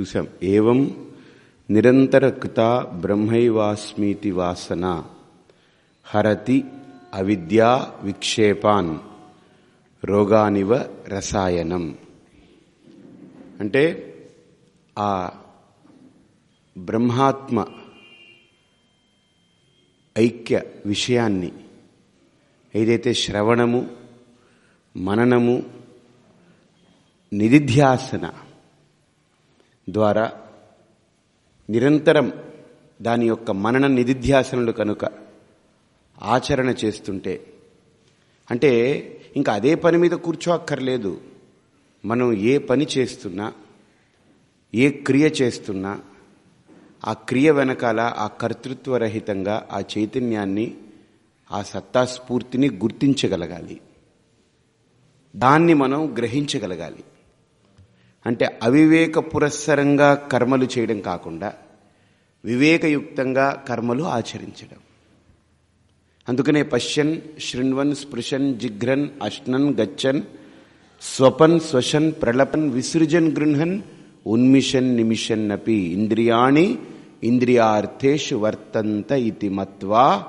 చూసాం ఏవం నిరంతర కృత బ్రహ్మైవాస్మీతి వాసన హరతి అవిద్యా విక్షేపాన్ రోగానివ రసాయనం. అంటే ఆ బ్రహ్మాత్మ ఐక్య విషయాన్ని ఏదైతే శ్రవణము మననము నిధిధ్యాసన ద్వారా నిరంతరం దాని యొక్క మనన నిధిధ్యాసనలు కనుక ఆచరణ చేస్తుంటే అంటే ఇంకా అదే పని మీద కూర్చోక్కర్లేదు. మనం ఏ పని చేస్తున్నా ఏ క్రియ చేస్తున్నా ఆ క్రియ వెనకాల ఆ కర్తృత్వరహితంగా ఆ చైతన్యాన్ని ఆ సత్తాస్ఫూర్తిని గుర్తించగలగాలి. దాన్ని మనం గ్రహించగలగాలి. అంటే అవివేక పురస్సరంగా కర్మలు చేయడం కాకుండా వివేకయుక్తంగా కర్మలు ఆచరించడం. అందుకనే పశ్యన్ శృణ్వన్ స్పృశన్ జిఘ్రన్ అశ్నన్ గచ్చన్ స్వపన్ స్వశన్ ప్రళపన్ విసృజన్ గృహన్ ఉన్మిషన్ నిమిషన్ అపి ఇంద్రియాణి ఇంద్రియార్థేషు వర్తంత ఇది మత్వా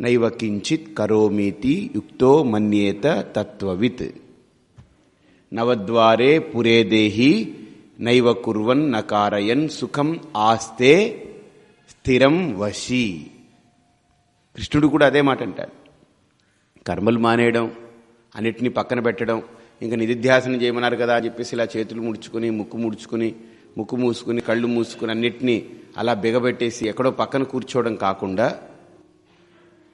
నైవ కించిత్ కరోమీతి యుక్తో మన్యేత తత్వవిత్. నవద్వారే పురే దేహి నైవ కుర్వన్ నకారయన్ సుఖం ఆస్తే స్థిరం వశి. కృష్ణుడు కూడా అదే మాట అంటాడు. కర్మలు మానేయడం అన్నిటినీ పక్కన పెట్టడం ఇంకా నిధిధ్యాసనం చేయమన్నారు కదా అని చెప్పేసి ఇలా చేతులు ముడుచుకుని ముక్కు ముడుచుకుని ముక్కు మూసుకుని కళ్ళు మూసుకుని అన్నిటినీ అలా బిగబెట్టేసి ఎక్కడో పక్కన కూర్చోవడం కాకుండా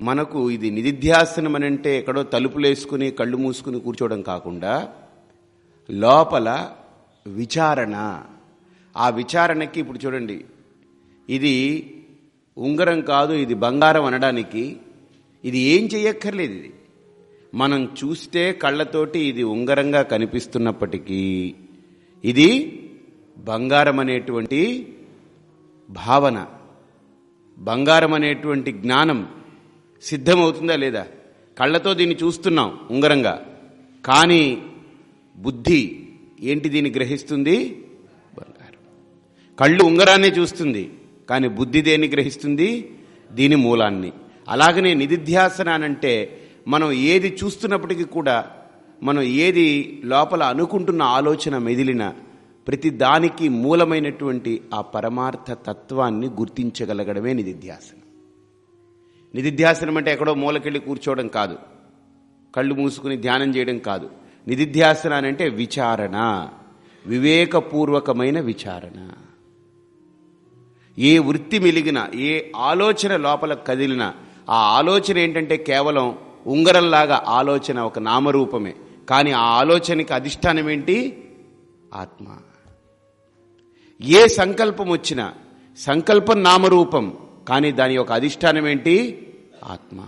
మనకు ఇది నిధిధ్యాసనం అని అంటే ఎక్కడో తలుపులు వేసుకుని కళ్ళు మూసుకుని కూర్చోవడం కాకుండా లోపల విచారణ. ఆ విచారణకి ఇప్పుడు చూడండి. ఇది ఉంగరం కాదు ఇది బంగారం అనడానికి. ఇది ఏం చెయ్యక్కర్లేదు ఇది. మనం చూస్తే కళ్ళతోటి ఇది ఉంగరంగా కనిపిస్తున్నప్పటికీ ఇది బంగారం అనేటువంటి భావన. బంగారం అనేటువంటి జ్ఞానం సిద్ధమవుతుందా లేదా? కళ్ళతో దీన్ని చూస్తున్నాం ఉంగరంగా. కానీ బుద్ధి ఏంటి దీన్ని గ్రహిస్తుంది? బంగారం. కళ్ళు ఉంగరాన్ని చూస్తుంది కానీ బుద్ధి దేన్ని గ్రహిస్తుంది? దీని మూలాన్ని. అలాగనే నిధిధ్యాసనానంటే మనం ఏది చూస్తున్నప్పటికీ కూడా మనం ఏది లోపల అనుకుంటున్న ఆలోచన మెదిలిన ప్రతి దానికి మూలమైనటువంటి ఆ పరమార్థ తత్వాన్ని గుర్తించగలగడమే నిధిధ్యాసనం. నిధిధ్యాసనం అంటే ఎక్కడో మూలకెళ్ళి కూర్చోవడం కాదు. కళ్ళు మూసుకుని ధ్యానం చేయడం కాదు. నిధిధ్యాసన అంటే విచారణ వివేకపూర్వకమైన విచారణ. ఏ వృత్తి మెలిగిన ఏ ఆలోచన లోపల కదిలిన ఆ ఆలోచన ఏంటంటే కేవలం ఉంగరంలాగా ఆలోచన ఒక నామరూపమే. కానీ ఆ ఆలోచనకి అధిష్టానం ఏంటి? ఆత్మ. ఏ సంకల్పం వచ్చినా సంకల్పం నామరూపం కానీ దాని యొక్క అధిష్టానం ఏంటి? ఆత్మ.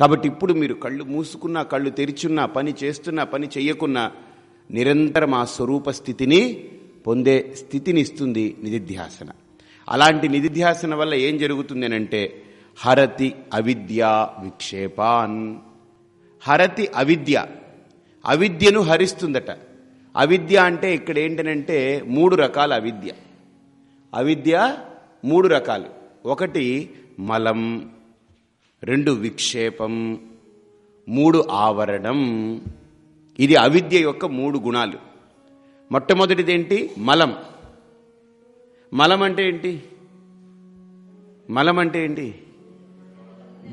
కాబట్టి ఇప్పుడు మీరు కళ్ళు మూసుకున్నా కళ్ళు తెరిచున్నా పని చేస్తున్నా పని చెయ్యకున్నా నిరంతరం ఆ స్వరూప స్థితిని పొందే స్థితిని ఇస్తుంది నిధిధ్యాసన. అలాంటి నిధిధ్యాసన వల్ల ఏం జరుగుతుంది అంటే హరతి అవిద్య విక్షేపాన్. హరతి అవిద్య. అవిద్యను హరిస్తుందట. అవిద్య అంటే ఇక్కడ ఏంటనంటే మూడు రకాల అవిద్య. అవిద్య మూడు రకాలు. ఒకటి మలం రెండు విక్షేపం మూడు ఆవరణం. ఇది అవిద్య యొక్క మూడు గుణాలు. మొట్టమొదటిదేంటి? మలం. మలం అంటే ఏంటి? మలం అంటే ఏంటి?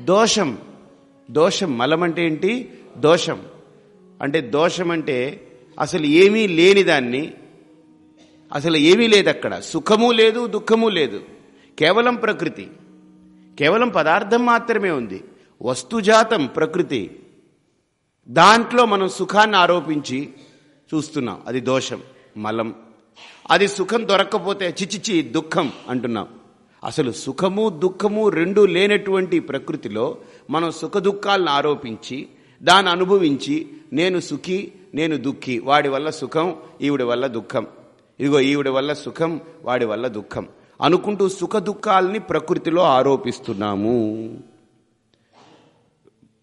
దోషం. దోషం మలం అంటే ఏంటి? దోషం. అంటే దోషం అంటే అసలు ఏమీ లేని దాన్ని అసలు ఏమీ లేదు అక్కడ సుఖము లేదు దుఃఖము లేదు. కేవలం ప్రకృతి. కేవలం పదార్థం మాత్రమే ఉంది. వస్తుజాతం ప్రకృతి. దాంట్లో మనం సుఖాన్ని ఆరోపించి చూస్తున్నాం. అది దోషం మలం. అది సుఖం దొరక్కపోతే చిచిచి దుఃఖం అంటున్నాం. అసలు సుఖము దుఃఖము రెండు లేనటువంటి ప్రకృతిలో మనం సుఖ దుఃఖాలను ఆరోపించి దాన్ని అనుభవించి నేను సుఖి నేను దుఃఖి వాడి వల్ల సుఖం ఈవిడి వల్ల దుఃఖం. ఇదిగో ఈవిడి వల్ల సుఖం వాడి వల్ల దుఃఖం. అనుకుంటూ సుఖ దుఃఖాలని ప్రకృతిలో ఆరోపిస్తున్నాము.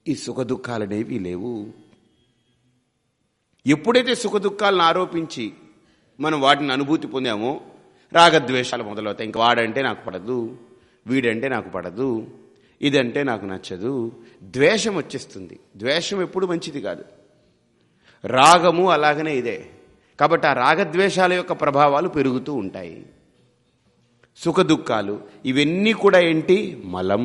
ఈ సుఖ దుఃఖాలనేవి లేవు. ఎప్పుడైతే సుఖ దుఃఖాలను ఆరోపించి మనం వాటిని అనుభూతి పొందామో రాగద్వేషాలు మొదలవుతాయి. ఇంక వాడంటే నాకు పడదు వీడంటే నాకు పడదు ఇదంటే నాకు నచ్చదు. ద్వేషం వచ్చేస్తుంది. ద్వేషం ఎప్పుడు మంచిది కాదు. రాగము అలాగనే ఇదే. కాబట్టి ఆ రాగద్వేషాల యొక్క ప్రభావాలు పెరుగుతూ ఉంటాయి. సుఖదుఖాలు ఇవన్నీ కూడా ఏంటి? మలం.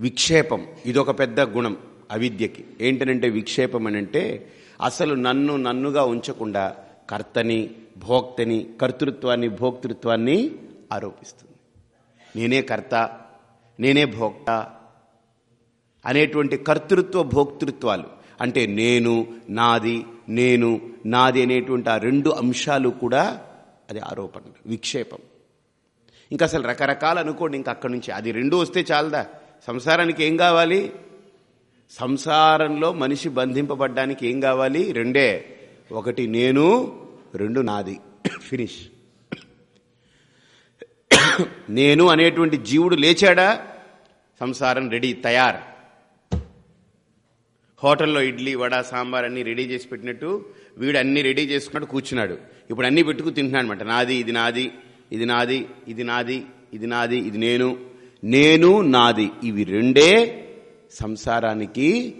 విక్షేపం. ఇదొక పెద్ద గుణం అవిద్యకి. ఏంటనంటే విక్షేపం అనంటే అసలు నన్ను నన్నుగా ఉంచకుండా కర్తని భోక్తని కర్తృత్వాన్ని భోక్తృత్వాన్ని ఆరోపిస్తుంది. నేనే కర్త నేనే భోక్త అనేటువంటి కర్తృత్వ భోక్తృత్వాలు. అంటే నేను నాది నేను నాది అనేటువంటి ఆ రెండు అంశాలు కూడా అది ఆరోపణ విక్షేపం. ఇంకా అసలు రకరకాలు అనుకోండి ఇంకా అక్కడి నుంచి అది రెండు వస్తే చాలదా? సంసారానికి ఏం కావాలి? సంసారంలో మనిషి బంధింపబడ్డానికి ఏం కావాలి? రెండే. ఒకటి నేను రెండు నాది. ఫినిష్. నేను అనేటువంటి జీవుడు లేచాడా? సంసారం రెడీ తయారు. హోటల్లో ఇడ్లీ వడ సాంబార్ అన్నీ రెడీ చేసి పెట్టినట్టు వీడు అన్నీ రెడీ చేసుకున్నట్టు కూర్చున్నాడు. ఇప్పుడు అన్నీ పెట్టుకు తింటున్నాడు అనమాట నాది ఇది నాది ఇది నాది ఇది నాది ఇది నాది ఇది నేను నేను నాది. ఇవి రెండే సంసారానికి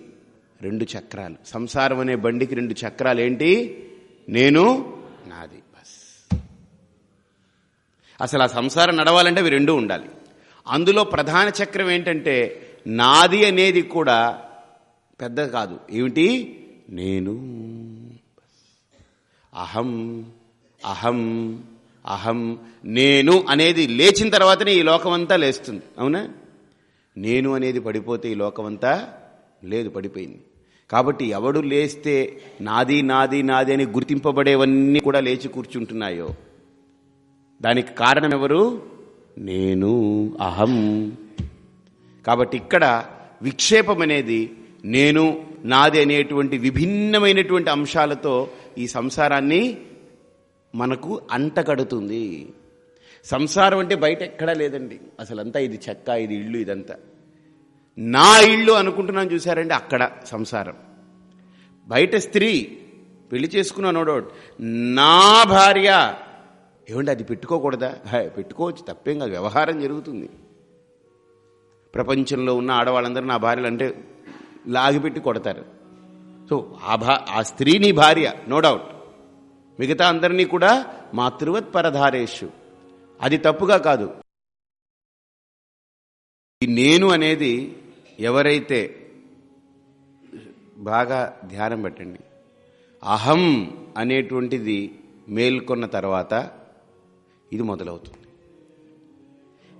రెండు చక్రాలు. సంసారం అనే బండికి రెండు చక్రాలు ఏంటి? నేను నాది. బస్. అసలు ఆ సంసారం నడవాలంటే అవి రెండు ఉండాలి. అందులో ప్రధాన చక్రం ఏంటంటే నాది అనేది కూడా పెద్ద కాదు. ఏమిటి? నేను. అహం. అహం అహం నేను అనేది లేచిన తర్వాతనే ఈ లోకమంతా లేస్తుంది. అవునా? నేను అనేది పడిపోతే ఈ లోకమంతా లేదు పడిపోయింది. కాబట్టి ఎవడు లేస్తే నాది నాది నాది అని గుర్తింపబడేవన్నీ కూడా లేచి కూర్చుంటున్నాయో. దానికి కారణం ఎవరు నేను అహం. కాబట్టి ఇక్కడ విక్షేపం అనేది నేను నాది అనేటువంటి విభిన్నమైనటువంటి అంశాలతో ఈ సంసారాన్ని మనకు అంటగడుతుంది సంసారం అంటే బయట ఎక్కడా లేదండి. అసలంతా ఇది చెక్క ఇది ఇల్లు ఇదంతా. నా ఇల్లు అనుకుంటున్నాను చూసారండి అక్కడ సంసారం. బయట స్త్రీ పెళ్ళి చేసుకున్నాను నా భార్య. ఏమంటే అది పెట్టుకోకూడదా? హాయ్ పెట్టుకోవచ్చు తప్పేం కాదు వ్యవహారం జరుగుతుంది. ప్రపంచంలో ఉన్న ఆడవాళ్ళందరూ నా భార్యలు అంటే లాగిపెట్టి కొడతారు. సో ఆ భా ఆ స్త్రీ నీ భార్య నో డౌట్. మిగతా అందరినీ కూడా మాతృవత్ పరధారేషు అది తప్పుగా కాదు. ఈ నేను అనేది ఎవరైతే బాగా ధ్యానం పెట్టండి. అహం అనేటువంటిది మేల్కొన్న తర్వాత ఇది మొదలవుతుంది.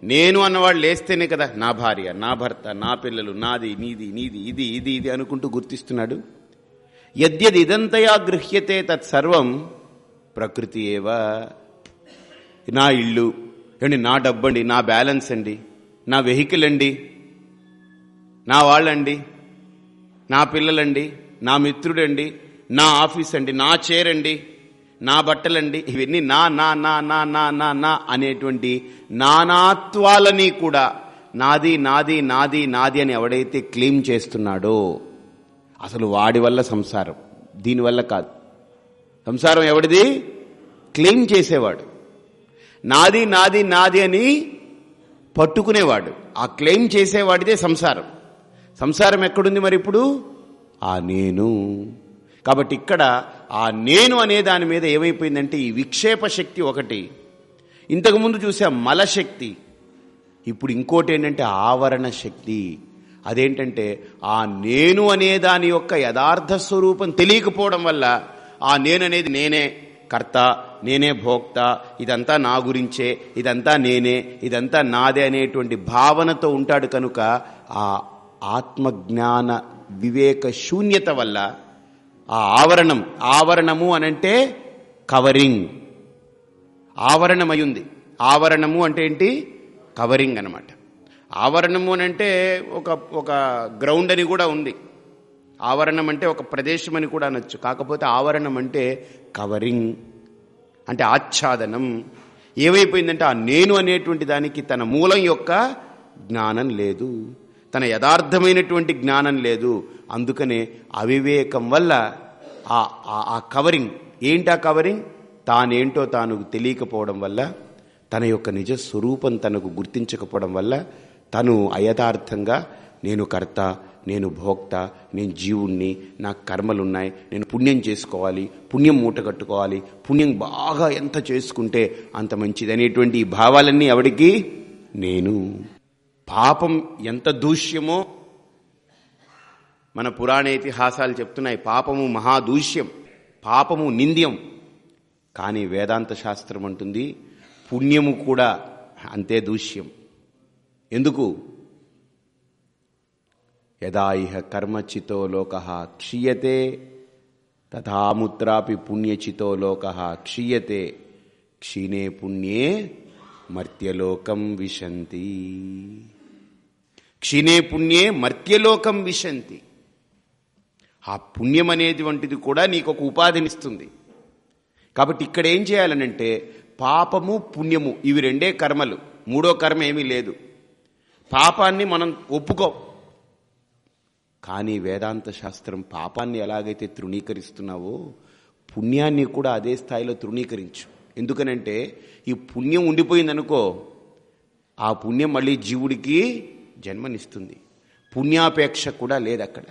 నేను అన్నవాడు లేస్తేనే కదా నా భార్య నా భర్త నా పిల్లలు నాది నీది నీది ఇది ఇది ఇది అనుకుంటూ గుర్తిస్తున్నాడు. యద్యది ఇదంతయా గృహ్యతే తత్సర్వం ప్రకృతి ఏవ? నా ఇల్లు. ఏమండి నా డబ్బండి నా బ్యాలెన్స్ అండి. నా వెహికల్ అండి. నా వాళ్ళండి. నా పిల్లలండి. నా మిత్రుడండి. నా ఆఫీస్ అండి నా చైర్ అండి నా బట్టలండి. ఇవన్నీ నా నా నా నా నా నా నా అనేటువంటి నానాత్వాలని కూడా నాది నాది నాది నాది అని ఎవడైతే క్లెయిమ్ చేస్తున్నాడో అసలు వాడి వల్ల సంసారం. దీనివల్ల కాదు. సంసారం ఎవడిది? క్లెయిమ్ చేసేవాడు. నాది నాది నాది అని పట్టుకునేవాడు. ఆ క్లెయిమ్ చేసేవాడిదే సంసారం. సంసారం ఎక్కడుంది మరి ఇప్పుడు? ఆ నేను. కాబట్టి ఇక్కడ ఆ నేను అనే దాని మీద ఏమైపోయిందంటే ఈ విక్షేప శక్తి ఒకటి. ఇంతకుముందు చూసే మలశక్తి ఇప్పుడు ఇంకోటి ఏంటంటే ఆవరణ శక్తి. అదేంటంటే ఆ నేను అనే దాని యొక్క యథార్థ స్వరూపం తెలియకపోవడం వల్ల ఆ నేననేది నేనే కర్త నేనే భోక్త ఇదంతా నా గురించే ఇదంతా నేనే ఇదంతా నాదే అనేటువంటి భావనతో ఉంటాడు కనుక ఆ ఆత్మజ్ఞాన వివేక శూన్యత వల్ల ఆ ఆవరణం ఆవరణము అనంటే కవరింగ్. ఆవరణమై ఉంది ఆవరణము అంటే ఏంటి? కవరింగ్ అనమాట ఆవరణము అని అంటే ఒక ఒక గ్రౌండ్ అని కూడా ఉంది. ఆవరణం అంటే ఒక ప్రదేశం అని కూడా అనొచ్చు. కాకపోతే ఆవరణం అంటే కవరింగ్ అంటే ఆచ్ఛాదనం. ఏమైపోయిందంటే ఆ నేను అనేటువంటి దానికి తన మూలం యొక్క జ్ఞానం లేదు. తన యథార్థమైనటువంటి జ్ఞానం లేదు. అందుకనే అవివేకం వల్ల ఆ ఆ- కవరింగ్ ఏంటి ఆ కవరింగ్? తానేంటో తాను తెలియకపోవడం వల్ల తన యొక్క నిజ స్వరూపం తనకు గుర్తించకపోవడం వల్ల తను అయథార్థంగా నేను కర్త నేను భోక్త నేను జీవుణ్ణి నాకు కర్మలున్నాయి నేను పుణ్యం చేసుకోవాలి పుణ్యం మూట కట్టుకోవాలి పుణ్యం బాగా ఎంత చేసుకుంటే అంత మంచిది అనేటువంటి భావాలన్నీ ఎవడికి? నేను. పాపం ఎంత దూష్యమో మన పురాణ ఇతిహాసాలు చెప్తున్నాయి. పాపము మహాదూష్యం పాపము నింద్యం. కానీ వేదాంత శాస్త్రం అంటుంది పుణ్యము కూడా అంతే దూష్యం. ఎందుకు? యదా ఇహ కర్మచితో లోక క్షీయతే తథాముత్రాపి పుణ్యచితో లోక క్షీయతే క్షీణే పుణ్యే మర్త్యలోకం విశంతి. క్షీణే పుణ్యే మర్త్యలోకం విశంతి. ఆ పుణ్యం అనేటువంటిది కూడా నీకు ఒక ఉపాధినిస్తుంది. కాబట్టి ఇక్కడ ఏం చేయాలనంటే పాపము పుణ్యము ఇవి రెండే కర్మలు. మూడో కర్మ ఏమీ లేదు. పాపాన్ని మనం ఒప్పుకోం కానీ వేదాంత శాస్త్రం పాపాన్ని ఎలాగైతే తృణీకరిస్తున్నావో పుణ్యాన్ని కూడా అదే స్థాయిలో తృణీకరించు. ఎందుకనంటే ఈ పుణ్యం ఉండిపోయిందనుకో ఆ పుణ్యం మళ్ళీ జీవుడికి జన్మనిస్తుంది. పుణ్యాపేక్ష కూడా లేదు అక్కడ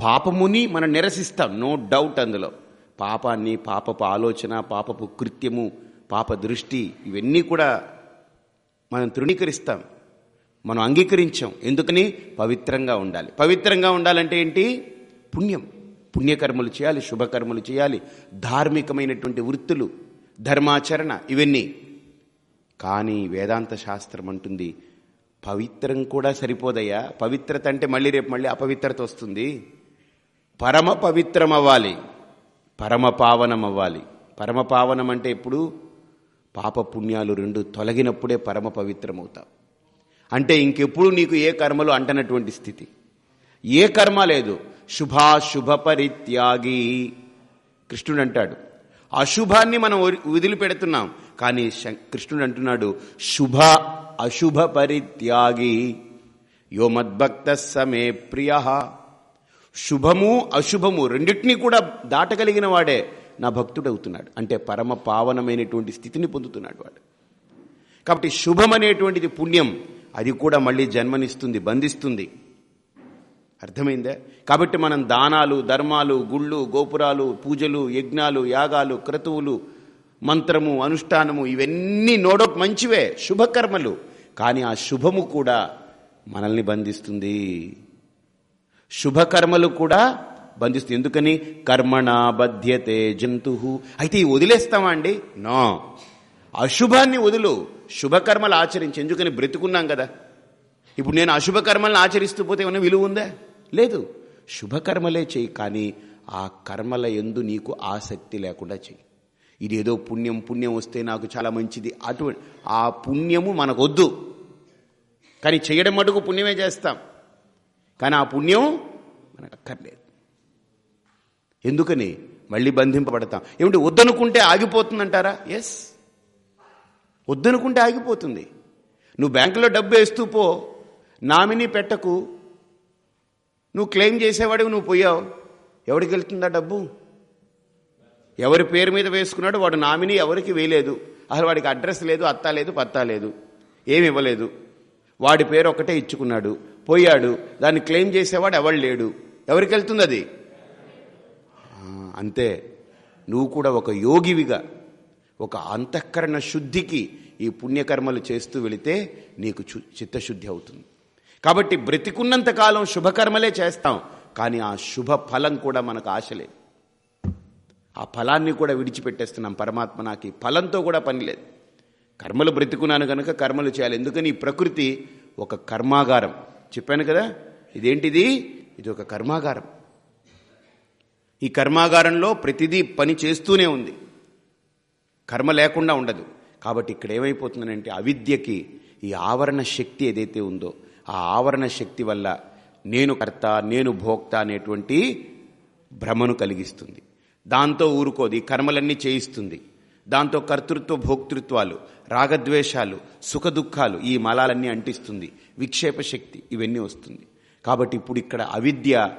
పాపముని మనం నిరసిస్తాం నో డౌట్ అందులో. పాపాన్ని పాపపు ఆలోచన పాపపు కృత్యము పాప దృష్టి ఇవన్నీ కూడా మనం తృణీకరిస్తాం. మనం అంగీకరించాం. ఎందుకని? పవిత్రంగా ఉండాలి. పవిత్రంగా ఉండాలంటే ఏంటి? పుణ్యం. పుణ్యకర్మలు చేయాలి శుభకర్మలు చేయాలి. ధార్మికమైనటువంటి వృత్తులు ధర్మాచరణ ఇవన్నీ. కానీ వేదాంత శాస్త్రం అంటుంది పవిత్రం కూడా సరిపోదయ్యా. పవిత్రత అంటే మళ్ళీ రేపు మళ్ళీ అపవిత్రత వస్తుంది. పరమ పవిత్రం అవ్వాలి పరమ పావనం అవ్వాలి పరమ పావనం అంటే ఎప్పుడు? పాప పుణ్యాలు రెండు తొలగినప్పుడే పరమ పవిత్రం అవుతావు అంటే ఇంకెప్పుడు నీకు ఏ కర్మలు అంటనటువంటి స్థితి? ఏ కర్మ లేదు. శుభాశుభ పరిత్యాగి కృష్ణుడు అంటాడు అశుభాన్ని మనం వదిలిపెడుతున్నాం. కానీ కృష్ణుడు అంటున్నాడు శుభ అశుభ పరిత్యాగి యో మద్భక్త సమే ప్రియ. శుభము అశుభము రెండింటినీ కూడా దాటగలిగిన వాడే నా భక్తుడు అవుతున్నాడు అంటే పరమ పావనమైనటువంటి స్థితిని పొందుతున్నాడు వాడు. కాబట్టి శుభం అనేటువంటిది పుణ్యం. అది కూడా మళ్ళీ జన్మనిస్తుంది బంధిస్తుంది. అర్థమైందా? కాబట్టి మనం దానాలు ధర్మాలు గుళ్ళు గోపురాలు పూజలు యజ్ఞాలు యాగాలు క్రతువులు మంత్రము అనుష్ఠానము ఇవన్నీ నోడ మంచివే శుభకర్మలు. కానీ ఆ శుభము కూడా మనల్ని బంధిస్తుంది. శుభకర్మలు కూడా బంధిస్తుంది. ఎందుకని? కర్మణ బధ్యతే జంతు. అయితే వదిలేస్తామా అండి? నో. అశుభాన్ని వదులు. శుభకర్మలు ఆచరించి ఎందుకని బ్రతుకున్నాం కదా? ఇప్పుడు నేను అశుభకర్మలను ఆచరిస్తూ పోతే ఏమైనా విలువ ఉందా? లేదు. శుభకర్మలే చేయి కానీ ఆ కర్మల ఎందు నీకు ఆసక్తి లేకుండా చెయ్యి ఇదేదో పుణ్యం పుణ్యం వస్తే నాకు చాలా మంచిది. అటువంటి ఆ పుణ్యము మనకొద్దు. కానీ చేయడం మటుకు పుణ్యమే చేస్తాం. కానీ ఆ పుణ్యం మనకు అక్కర్లేదు ఎందుకని? మళ్ళీ బంధింపబడతాం. ఏమిటి వద్దనుకుంటే ఆగిపోతుందంటారా? ఎస్ వద్దనుకుంటే ఆగిపోతుంది. నువ్వు బ్యాంకులో డబ్బు వేస్తూ పో. నామినీ పెట్టకు. నువ్వు క్లెయిమ్ చేసేవాడివి నువ్వు పోయావు. ఎవరికి వెళ్తుందా డబ్బు? ఎవరి పేరు మీద వేసుకున్నాడు వాడు నామినీ ఎవరికి వేయలేదు. అసలు వాడికి అడ్రస్ లేదు అత్తా లేదు పత్తా లేదు. ఏమి ఇవ్వలేదు. వాడి పేరు ఒకటే ఇచ్చుకున్నాడు. పోయాడు. దాన్ని క్లెయిమ్ చేసేవాడు ఎవడు లేడు. ఎవరికి వెళ్తుంది అది? అంతే. నువ్వు కూడా ఒక యోగివిగా ఒక అంతఃకరణ శుద్ధికి ఈ పుణ్యకర్మలు చేస్తూ వెళితే నీకు చిత్తశుద్ధి అవుతుంది. కాబట్టి బ్రతికున్నంత కాలం శుభకర్మలే చేస్తాం కానీ ఆ శుభ ఫలం కూడా మనకు ఆశలే ఆ ఫలాన్ని కూడా విడిచిపెట్టేస్తున్నాం పరమాత్మ నాకు ఈ ఫలంతో కూడా పనిలేదు కర్మలు బ్రతికున్నాను కనుక కర్మలు చేయాలి. ఎందుకని? ఈ ప్రకృతి ఒక కర్మాగారం. చెప్పాను కదా? ఇదేంటిది? ఇది ఒక కర్మాగారం. ఈ కర్మాగారంలో ప్రతిదీ పని చేస్తూనే ఉంది. కర్మ లేకుండా ఉండదు. కాబట్టి ఇక్కడ ఏమైపోతుందంటే అవిద్యకి ఈ ఆవరణ శక్తి ఏదైతే ఉందో ఆ ఆవరణ శక్తి వల్ల నేను కర్త నేను భోక్త అనేటువంటి భ్రమను కలిగిస్తుంది. దాంతో ఊరుకోది కర్మలన్నీ చేయిస్తుంది. దాంతో కర్తృత్వ భోక్తృత్వాలు రాగద్వేషాలు సుఖదుఖాలు ఈ మలాలన్నీ అంటిస్తుంది. విక్షేప శక్తి ఇవన్నీ వస్తుంది. కాబట్టి ఇప్పుడు ఇక్కడ అవిద్య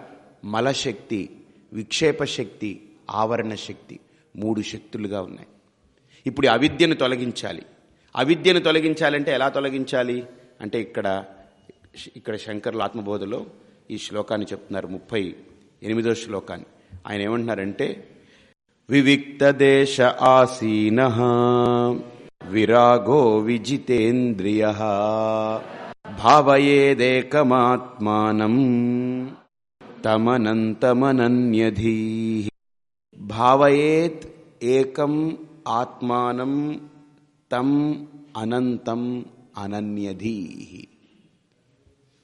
మలశక్తి విక్షేప శక్తి ఆవరణ శక్తి మూడు శక్తులుగా ఉన్నాయి. ఇప్పుడు అవిద్యను తొలగించాలి. అవిద్యను తొలగించాలంటే ఎలా తొలగించాలి? అంటే ఇక్కడ ఇక్కడ శంకర్ల ఆత్మబోధలో ఈ శ్లోకాన్ని చెప్తున్నారు ముప్పై ఎనిమిదో శ్లోకాన్ని. ఆయన ఏమంటున్నారంటే వివిక్త దేశ ఆసీన విరాగో విజితేంద్రియ భావయేదేకమాత్మానం తమనంతమనన్యధీ భావయేత్ ఏకం ఆత్మానం తం అనంతం అనన్యధీ.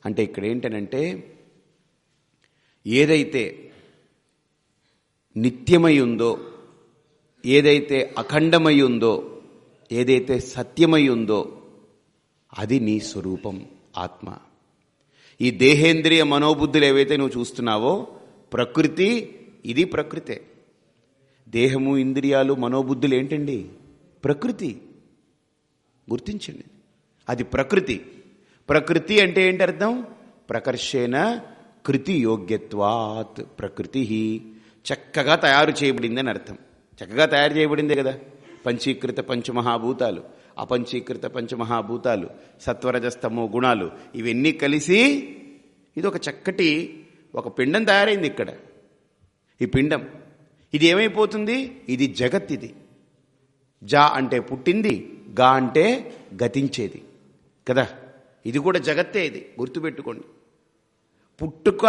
అంటే ఇక్కడ ఏంటనంటే ఏదైతే నిత్యమై ఉందో ఏదైతే అఖండమై ఉందో ఏదైతే సత్యమై ఉందో అది నీ స్వరూపం ఆత్మ. ఈ దేహేంద్రియ మనోబుద్ధులు ఏవైతే నువ్వు చూస్తున్నావో ప్రకృతి ఇది ప్రకృతే. దేహము ఇంద్రియాలు మనోబుద్ధులు ఏంటండి? ప్రకృతి. గుర్తించండి. అది ప్రకృతి. ప్రకృతి అంటే ఏంటి అర్థం ప్రకర్షేణ కృతి యోగ్యత్వాత్ ప్రకృతి. చక్కగా తయారు చేయబడింది అని అర్థం. చక్కగా తయారు చేయబడిందే కదా? పంచీకృత పంచమహాభూతాలు అపంచీకృత పంచమహాభూతాలు సత్వరజస్తమో గుణాలు ఇవన్నీ కలిసి ఇది ఒక చక్కటి ఒక పిండం తయారైంది ఇక్కడ. ఈ పిండం ఇది ఏమైపోతుంది? ఇది జగత్ ఇది జా అంటే పుట్టింది గా అంటే గతించేది. కదా? ఇది కూడా జగత్తే ఇది గుర్తుపెట్టుకోండి. పుట్టుక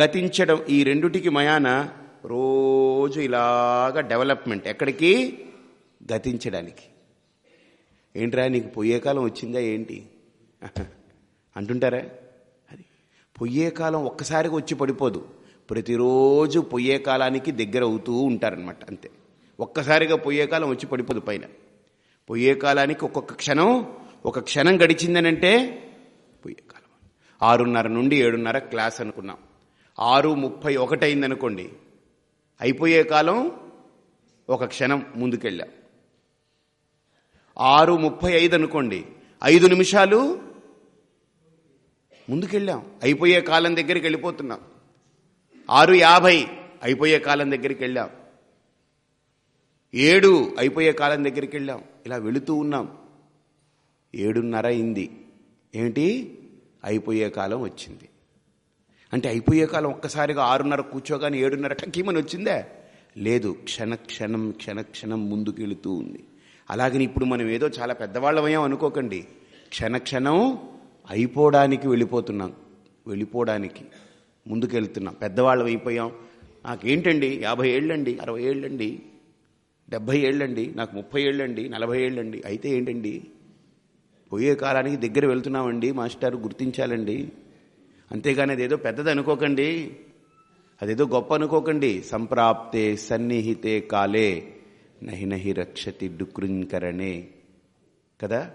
గతించడం ఈ రెండుటికి మయాన రోజు ఇలాగా డెవలప్మెంట్. ఎక్కడికి? గతించడానికి. ఏంట్రా నీకు పొయ్యే కాలం వచ్చిందా ఏంటి? అంటుంటారా? అది. పొయ్యే కాలం ఒక్కసారిగా వచ్చి పడిపోదు. ప్రతిరోజు పొయ్యే కాలానికి దగ్గర అవుతూ ఉంటారనమాట అంతే. ఒక్కసారిగా పొయ్యే కాలం వచ్చి పడిపోదు పైన. పొయ్యే కాలానికి ఒక్కొక్క క్షణం ఒక క్షణం గడిచిందనంటే పొయ్యే కాలం. ఆరున్నర నుండి ఏడున్నర క్లాస్ అనుకున్నాం. ఆరు ముప్పై ఒకటైందనుకోండి అయిపోయే కాలం ఒక క్షణం ముందుకెళ్ళాం. ఆరు ముప్పై ఐదు అనుకోండి ఐదు నిమిషాలు ముందుకెళ్ళాం. అయిపోయే కాలం దగ్గరికి వెళ్ళిపోతున్నాం. ఆరు యాభై అయిపోయే కాలం దగ్గరికి వెళ్ళాం. ఏడు అయిపోయే కాలం దగ్గరికి వెళ్ళాం. ఇలా వెళుతూ ఉన్నాం. ఏడున్నర అయింది. ఏమిటి? అయిపోయే కాలం వచ్చింది. అంటే అయిపోయే కాలం ఒక్కసారిగా ఆరున్నర కూర్చోగానే ఏడున్నర టంకీమని వచ్చిందే? లేదు. క్షణ క్షణం క్షణ క్షణం ముందుకు వెళుతూ ఉంది. అలాగని ఇప్పుడు మనం ఏదో చాలా పెద్దవాళ్ళమయ్యాం అనుకోకండి. క్షణ క్షణం అయిపోవడానికి వెళ్ళిపోతున్నాం. వెళ్ళిపోవడానికి. ముందుకెళ్తున్నాం. పెద్దవాళ్ళం అయిపోయాం. నాకేంటండి? యాభై ఏళ్ళండి అరవై ఏళ్ళండి డెబ్భై ఏళ్ళండి నాకు ముప్పై ఏళ్ళండి నలభై ఏళ్ళండి. అయితే ఏంటండి? పోయే కాలానికి దగ్గర వెళ్తున్నామండి మాస్టర్ గుర్తించాలండి. అంతేగాని అదేదో పెద్దది అనుకోకండి అదేదో గొప్ప అనుకోకండి సంప్రాప్తే సన్నిహితే కాలే నహి నహి రక్షతి డుకృంకరణే కదా?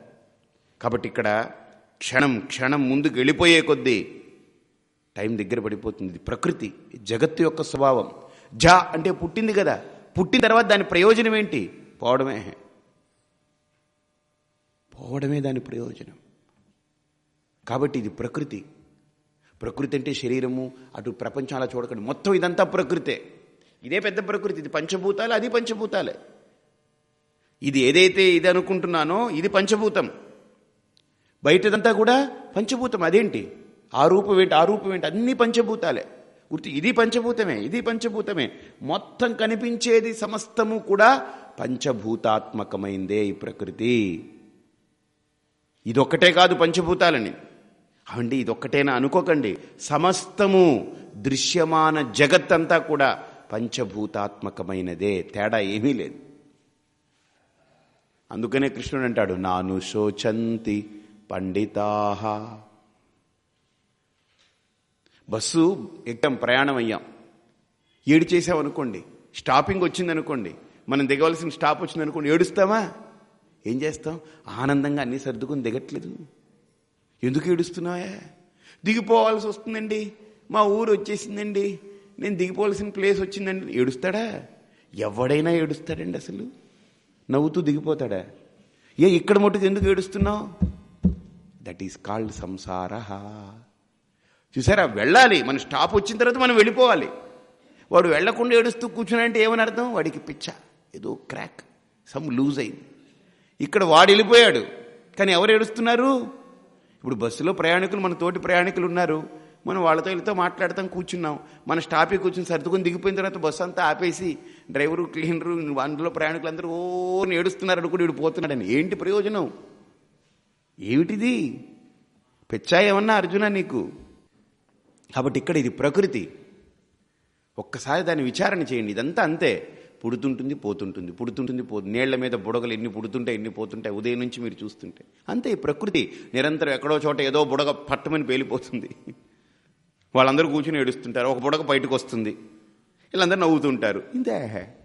కాబట్టి ఇక్కడ క్షణం క్షణం ముందుకు వెళ్ళిపోయే కొద్దీ టైం దగ్గర పడిపోతుంది. ప్రకృతి జగత్తు యొక్క స్వభావం. జ అంటే పుట్టింది కదా. పుట్టిన తర్వాత దాని ప్రయోజనం ఏంటి? పోవడమే. పోవడమే దాని ప్రయోజనం. కాబట్టి ఇది ప్రకృతి. ప్రకృతి అంటే శరీరము అటు ప్రపంచం అలా చూడకండి. మొత్తం ఇదంతా ప్రకృతే. ఇదే పెద్ద ప్రకృతి. ఇది పంచభూతాలే అది పంచభూతాలే. ఇది ఏదైతే ఇది అనుకుంటున్నానో ఇది పంచభూతం. బయటదంతా కూడా పంచభూతం. అదేంటి? ఆ రూపం ఏంటి? ఆ రూపం ఏంటి? అన్ని పంచభూతాలే. గుర్తు ఇది పంచభూతమే ఇది పంచభూతమే. మొత్తం కనిపించేది సమస్తము కూడా పంచభూతాత్మకమైందే ఈ ప్రకృతి. ఇదొక్కటే కాదు పంచభూతాలని. అవండి ఇదొక్కటేనా? అనుకోకండి. సమస్తము దృశ్యమాన జగత్తంతా కూడా పంచభూతాత్మకమైనదే. తేడా ఏమీ లేదు. అందుకనే కృష్ణుడు అంటాడు నాను శోచంతి పండితాహ బస్సు ఎక్కాం ప్రయాణం అయ్యాం. ఏడు చేసామనుకోండి స్టాపింగ్ వచ్చిందనుకోండి మనం దిగవలసిన స్టాప్ వచ్చిందనుకోండి ఏడుస్తామా? ఏం చేస్తాం? ఆనందంగా అన్నీ సర్దుకుని దిగట్లేదు. ఎందుకు ఏడుస్తున్నావా? దిగిపోవాల్సి వస్తుందండి. మా ఊరు వచ్చేసిందండి. నేను దిగిపోవాల్సిన ప్లేస్ వచ్చిందండి. ఏడుస్తాడా? ఎవడైనా ఏడుస్తాడండి అసలు. నవ్వుతూ దిగిపోతాడా? ఏ ఇక్కడ మటుకు ఎందుకు ఏడుస్తున్నావు? దట్ ఈస్ కాల్డ్ సంసార చూసారా? వెళ్ళాలి. మన స్టాప్ వచ్చిన తర్వాత మనం వెళ్ళిపోవాలి. వాడు వెళ్ళకుండా ఏడుస్తూ కూర్చున్నాడంటే ఏమని అర్థం? వాడికి పిచ్చ. ఏదో క్రాక్. సమ్ లూజ్ అయింది. ఇక్కడ వాడు వెళ్ళిపోయాడు. కానీ ఎవరు ఏడుస్తున్నారు? ఇప్పుడు బస్సులో ప్రయాణికులు మన తోటి ప్రయాణికులు ఉన్నారు. మనం వాళ్ళతో వీళ్ళతో మాట్లాడతాం కూర్చున్నాం. మన స్టాప్కి కూర్చుని సర్దుకొని దిగిపోయిన తర్వాత బస్సు అంతా ఆపేసి డ్రైవరు క్లీనరు అందులో ప్రయాణికులు అందరూ ఓ ఏడుస్తున్నారు అనుకుని వీడు పోతున్నాడని. ఏంటి ప్రయోజనం? ఏమిటిది? పెచ్చా ఏమన్నా అర్జున నీకు? కాబట్టి ఇక్కడ ఇది ప్రకృతి. ఒక్కసారి దాన్ని విచారణ చేయండి. ఇదంతా అంతే. పుడుతుంటుంది పోతుంటుంది. పుడుతుంటుంది పో నీళ్ళ మీద బుడగలు ఎన్ని పుడుతుంటాయి ఎన్ని పోతుంటాయి ఉదయం నుంచి మీరు చూస్తుంటే. అంతే ఈ ప్రకృతి. నిరంతరం ఎక్కడో చోట ఏదో బుడగ పట్టమని పేలిపోతుంది. వాళ్ళందరూ కూర్చుని ఏడుస్తుంటారు. ఒక బుడగ బయటకు వస్తుంది. వీళ్ళందరూ నవ్వుతుంటారు. ఇంతే.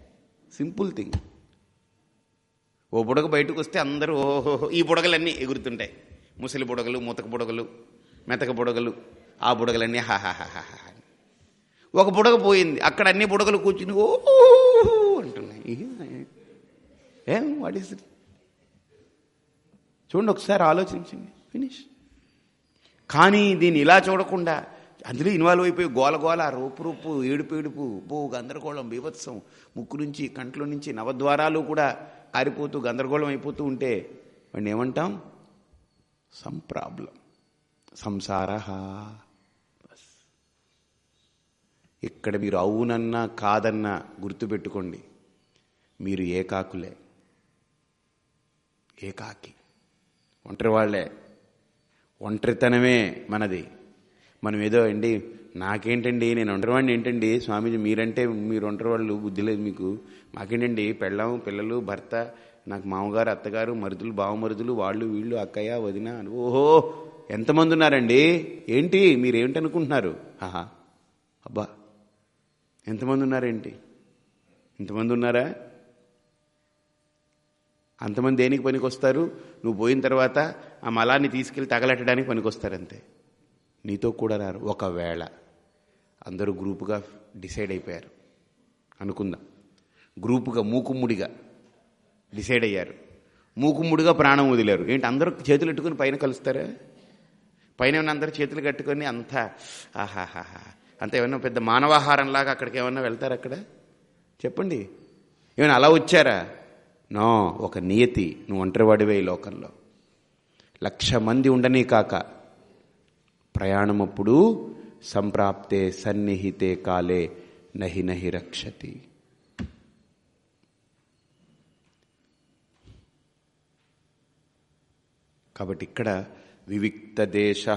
Simple thing. ఓ బుడగ బయటకు వస్తే అందరూ ఓహో ఈ బుడగలన్నీ ఎగురుతుంటాయి. ముసలి బుడగలు మూతక బుడగలు మెతక బుడగలు. ఆ బుడగలన్నీ హాహాహాహా ఒక బుడగ పోయింది. అక్కడ అన్ని బుడగలు కూర్చుని ఓ అంటున్నాయి. ఏం వాట్ ఈస్ చూడండి ఒకసారి ఆలోచించండి. ఫినిష్ కానీ దీన్ని ఇలా చూడకుండా అందులో ఇన్వాల్వ్ అయిపోయి గోల గోల రూపు రూపు ఏడుపు ఏడుపు పో గందరగోళం బీభత్సం ముక్కు నుంచి కంట్లో నుంచి నవద్వారాలు కూడా కారిపోతూ గందరగోళం అయిపోతూ ఉంటే వాడిని ఏమంటాం? సం ప్రాబ్లం సంసార ఇక్కడ మీరు అవునన్నా కాదన్నా గుర్తుపెట్టుకోండి. మీరు ఏకాకులే. ఏకాకి. ఒంటరి వాళ్ళే. ఒంటరితనమే మనది. మనం ఏదో అండి నాకేంటండి నేను ఒంటరివాడిని ఏంటండి స్వామీజీ మీరంటే మీరు ఒంటరి వాళ్ళు బుద్ధి లేదు మీకు. మాకేంటండి పెళ్ళాం పిల్లలు భర్త నాకు మామగారు అత్తగారు మరుదులు బావమరుదులు వాళ్ళు వీళ్ళు అక్కయ్య వదిన ఓహో ఎంతమంది ఉన్నారండి? ఏంటి మీరేమిటనుకుంటున్నారు? ఆహా అబ్బా. ఎంతమంది ఉన్నారేంటి ఇంతమంది ఉన్నారా అంతమంది దేనికి పనికొస్తారు? నువ్వు పోయిన తర్వాత ఆ మలాన్ని తీసుకెళ్ళి తగలెట్టడానికి పనికొస్తారు అంతే నీతో కూడా రారు. ఒకవేళ అందరూ గ్రూపుగా డిసైడ్ అయిపోయారు అనుకుందాం. గ్రూపుగా మూకుమ్ముడిగా డిసైడ్ అయ్యారు మూకుమ్ముడిగా ప్రాణం వదిలేరు. ఏంటి అందరూ చేతులు ఎట్టుకుని పైన కలుస్తారా? పైన ఉన్న అందరూ చేతులు కట్టుకొని అంతా ఆహాహాహా అంతే ఏమన్నా పెద్ద మానవాహారంలాగా అక్కడికి ఏమన్నా వెళ్తారు అక్కడ? చెప్పండి. ఏమైనా అలా వచ్చారా? నో ఒక నియతి. నువ్వు ఒంటరివాడివే ఈ లోకంలో. లక్ష మంది ఉండనీ కాక ప్రయాణమప్పుడు సంప్రాప్తే సన్నిహితే కాలే నహి నహి రక్షతి. కాబట్టి ఇక్కడ వివిక్త దేశ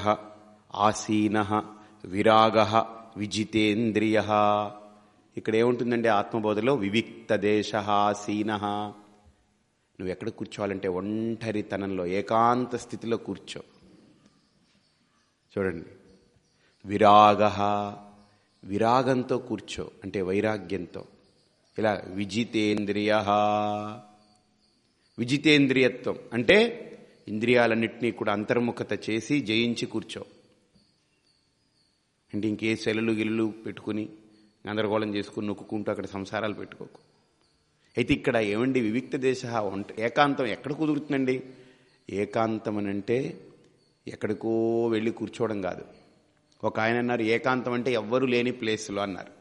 ఆసీన విరాగ విజితేంద్రియ. ఇక్కడ ఏముంటుందండి? ఆత్మబోధలో వివిక్త దేశ సీన. నువ్వు ఎక్కడ కూర్చోవాలంటే ఒంటరితనంలో ఏకాంత స్థితిలో కూర్చో. చూడండి. విరాగ విరాగంతో కూర్చో అంటే వైరాగ్యంతో. ఇలా విజితేంద్రియ. విజితేంద్రియత్వం అంటే ఇంద్రియాలన్నింటినీ కూడా అంతర్ముఖత చేసి జయించి కూర్చో. అంటే ఇంకే సెలలు గిల్లు పెట్టుకుని గందరగోళం చేసుకుని నొక్కుంటూ అక్కడ సంసారాలు పెట్టుకోకు. అయితే ఇక్కడ ఏమండి వివిక్త దేశ వంట ఏకాంతం ఎక్కడ కుదురుతుందండి? ఏకాంతం అని అంటే ఎక్కడికో వెళ్ళి కూర్చోవడం కాదు. ఒక ఆయన అన్నారు ఏకాంతం అంటే ఎవ్వరూ లేని ప్లేస్లో అన్నారు.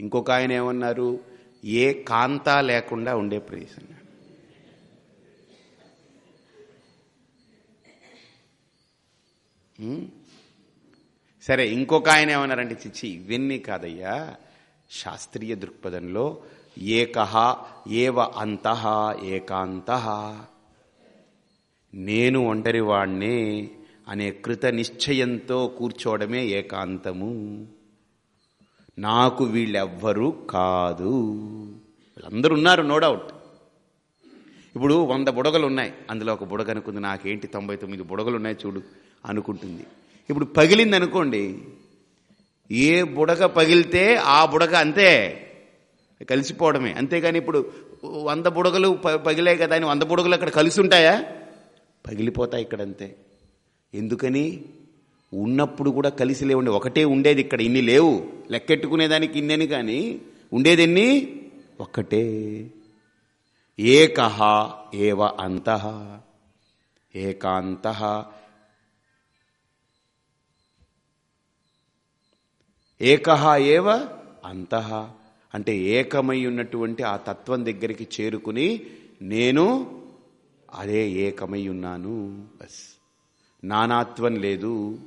ఇంకొక ఆయన ఏమన్నారు ఏ కాంత లేకుండా ఉండే ప్లేస్ అన్నారు. సరే ఇంకొక ఆయన ఏమన్నారంటే చిచ్చి ఇవన్నీ కాదయ్యా. శాస్త్రీయ దృక్పథంలో ఏకహ ఏవ అంతః ఏకాంత. నేను ఒంటరివాణ్ణే అనే కృత నిశ్చయంతో కూర్చోవడమే ఏకాంతము. నాకు వీళ్ళెవ్వరూ కాదు. వీళ్ళందరూ ఉన్నారు నో డౌట్. ఇప్పుడు వంద బుడగలు ఉన్నాయి అందులో ఒక బుడగ అనుకుంది నాకేంటి తొంభై తొమ్మిది బుడగలు ఉన్నాయి చూడు అనుకుంటుంది. ఇప్పుడు పగిలింది అనుకోండి ఏ బుడగ పగిలితే ఆ బుడగ అంతే కలిసిపోవడమే. అంతేగాని ఇప్పుడు వంద బుడగలు ప- కదా అని వంద బుడగలు అక్కడ కలిసి ఉంటాయా పగిలిపోతాయి ఇక్కడ అంతే. ఎందుకని? ఉన్నప్పుడు కూడా కలిసి లేవండి. ఒకటే ఉండేది ఇక్కడ. ఇన్ని లేవు. లెక్కెట్టుకునేదానికి ఇన్నని కానీ ఉండేది ఎన్ని ఒక్కటే. ఏకహ ఏవ అంతః ఏకాంత ఏకహ ఏవ? అంతః. అంటే ఏకమై ఉన్నటువంటి ఆ తత్వం దగ్గరికి చేరుకుని నేను అదే ఏకమై ఉన్నాను. బస్. నానాత్వం లేదు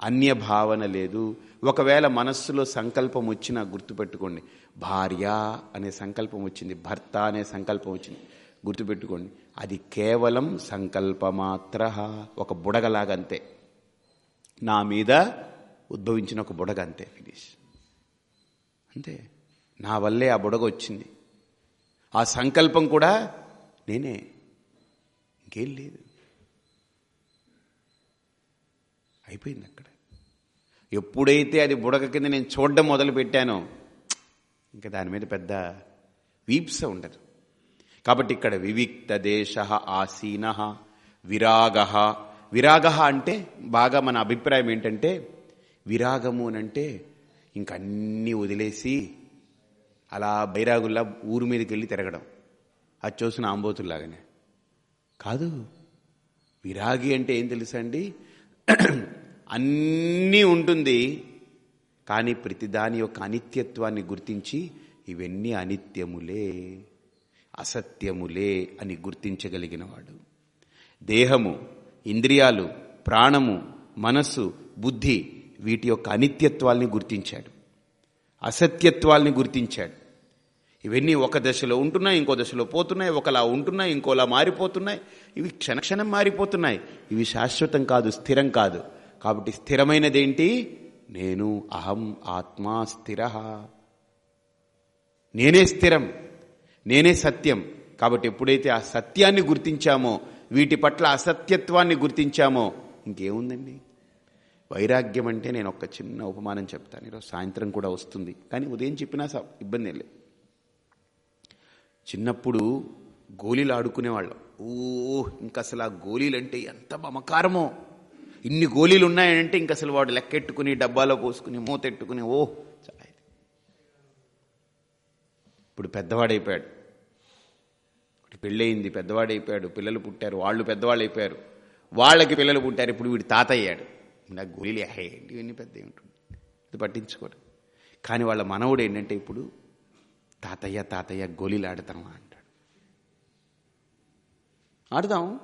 అన్య భావన లేదు. ఒకవేళ మనస్సులో సంకల్పం వచ్చినా గుర్తుపెట్టుకోండి. భార్య అనే సంకల్పం వచ్చింది భర్త అనే సంకల్పం వచ్చింది గుర్తుపెట్టుకోండి. అది కేవలం సంకల్పమాత్ర. ఒక బుడగలాగంతే. నా మీద ఉద్భవించిన ఒక బుడగ అంతే ఫినిష్ అంతే. నా వల్లే ఆ బుడగ వచ్చింది. ఆ సంకల్పం కూడా నేనే. ఇంకేం లేదు. అయిపోయింది అక్కడ. ఎప్పుడైతే అది బుడగ కింద నేను చూడడం మొదలు పెట్టానో ఇంకా దాని మీద పెద్ద వీప్స ఉండదు. కాబట్టి ఇక్కడ వివిక్త దేశ ఆసీన విరాగ. విరాగ అంటే బాగా మన అభిప్రాయం ఏంటంటే విరాగము అని అంటే ఇంకన్నీ వదిలేసి అలా బైరాగుల్లా ఊరు మీదకి వెళ్ళి తిరగడం. అది చూసిన ఆంబోతుల్లాగానే. కాదు విరాగి అంటే ఏం తెలుసా అండి? అన్నీ ఉంటుంది కానీ ప్రతిదాని యొక్క అనిత్యత్వాన్ని గుర్తించి ఇవన్నీ అనిత్యములే అసత్యములే అని గుర్తించగలిగిన వాడు దేహము ఇంద్రియాలు ప్రాణము మనస్సు బుద్ధి వీటి యొక్క అనిత్యత్వాల్ని గుర్తించాడు. అసత్యత్వాల్ని గుర్తించాడు. ఇవన్నీ ఒక దశలో ఉంటున్నాయి ఇంకో దశలో పోతున్నాయి ఒకలా ఉంటున్నాయి ఇంకోలా మారిపోతున్నాయి. ఇవి క్షణక్షణం మారిపోతున్నాయి. ఇవి శాశ్వతం కాదు స్థిరం కాదు. కాబట్టి స్థిరమైనదేంటి? నేను అహం ఆత్మా స్థిర. నేనే స్థిరం. నేనే సత్యం. కాబట్టి ఎప్పుడైతే ఆ సత్యాన్ని గుర్తించామో వీటి పట్ల అసత్యత్వాన్ని గుర్తించామో ఇంకేముందండి? వైరాగ్యం అంటే నేను ఒక చిన్న ఉపమానం చెప్తాను. ఈరోజు సాయంత్రం కూడా వస్తుంది. కానీ ఉదయం చెప్పినా స- ఇబ్బంది లేదు. చిన్నప్పుడు గోళీలు ఆడుకునేవాళ్ళం. ఓ ఇంక అసలు ఆ గోళీలు అంటే ఎంత మమకారమో. ఇన్ని గోళీలు ఉన్నాయంటే ఇంక అసలు వాడు లెక్కెట్టుకుని డబ్బాలో పోసుకుని మూతెట్టుకుని ఓ చాలా ఇప్పుడు పెద్దవాడైపోయాడు. ఇప్పుడు పెళ్ళయింది పెద్దవాడైపోయాడు పిల్లలు పుట్టారు వాళ్ళు పెద్దవాళ్ళు అయిపోయారు వాళ్ళకి పిల్లలు పుట్టారు ఇప్పుడు వీడు తాత అయ్యాడు నాకు గోళీలు ఎహే ఇవన్నీ పెద్ద ఏమిటి ఇది పట్టించుకోరు. కానీ వాళ్ళ మనవుడు ఏంటంటే ఇప్పుడు తాతయ్య తాతయ్య గోళీలు ఆడతామా అంటాడు. ఆడదాం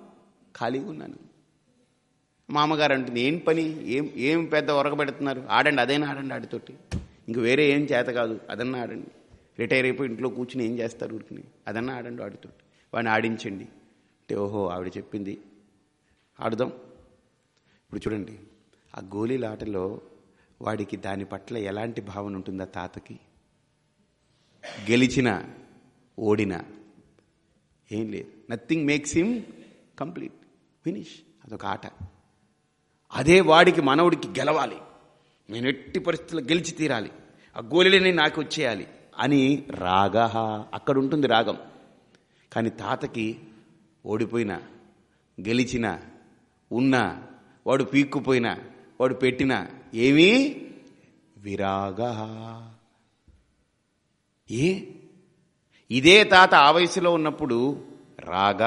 ఖాళీగా ఉన్నాను. మామగారు అంటుంది ఏం పని? ఏం ఏం పెద్ద ఉరగబెడుతున్నారు ఆడండి అదైనా ఆడండి ఆడితోటి. ఇంక వేరే ఏం చేత కాదు అదన్నా ఆడండి. రిటైర్ అయిపోయి ఇంట్లో కూర్చుని ఏం చేస్తారు ఊరికి అదన్నా ఆడండి ఆడితోటి. వాడిని ఆడించండి. అంటే ఓహో ఆవిడ చెప్పింది. ఆడుదాం. ఇప్పుడు చూడండి ఆ గోళీల ఆటలో వాడికి దాని పట్ల ఎలాంటి భావన ఉంటుందా తాతకి? గెలిచిన ఓడిన ఏం లేదు. Nothing makes him complete finish అదొక ఆట. అదే వాడికి మనవుడికి గెలవాలి. నేను ఎట్టి పరిస్థితుల్లో గెలిచి తీరాలి. ఆ గోళీలని నాకు వచ్చేయాలి అని రాగ అక్కడ ఉంటుంది రాగం. కానీ తాతకి ఓడిపోయినా గెలిచిన ఉన్నా వాడు పీక్కుపోయినా వాడు పెట్టిన ఏమీ? విరాగ. ఏ? ఇదే తాత ఆ వయసులో ఉన్నప్పుడు రాగ.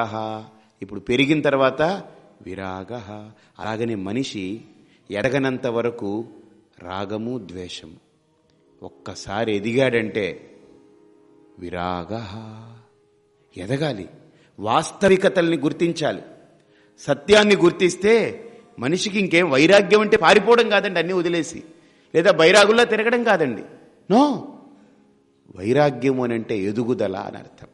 ఇప్పుడు పెరిగిన తర్వాత విరాగ. అలాగనే మనిషి ఎడగనంత వరకు రాగము ద్వేషము. ఒక్కసారి ఎదిగాడంటే విరాగ. ఎదగాలి. వాస్తవికతల్ని గుర్తించాలి. సత్యాన్ని గుర్తిస్తే మనిషికి ఇంకేం వైరాగ్యం అంటే పారిపోవడం కాదండి అన్నీ వదిలేసి. లేదా బైరాగుల్లా తిరగడం కాదండి. నో! వైరాగ్యం అని అంటే ఎదుగుదల అని అర్థం.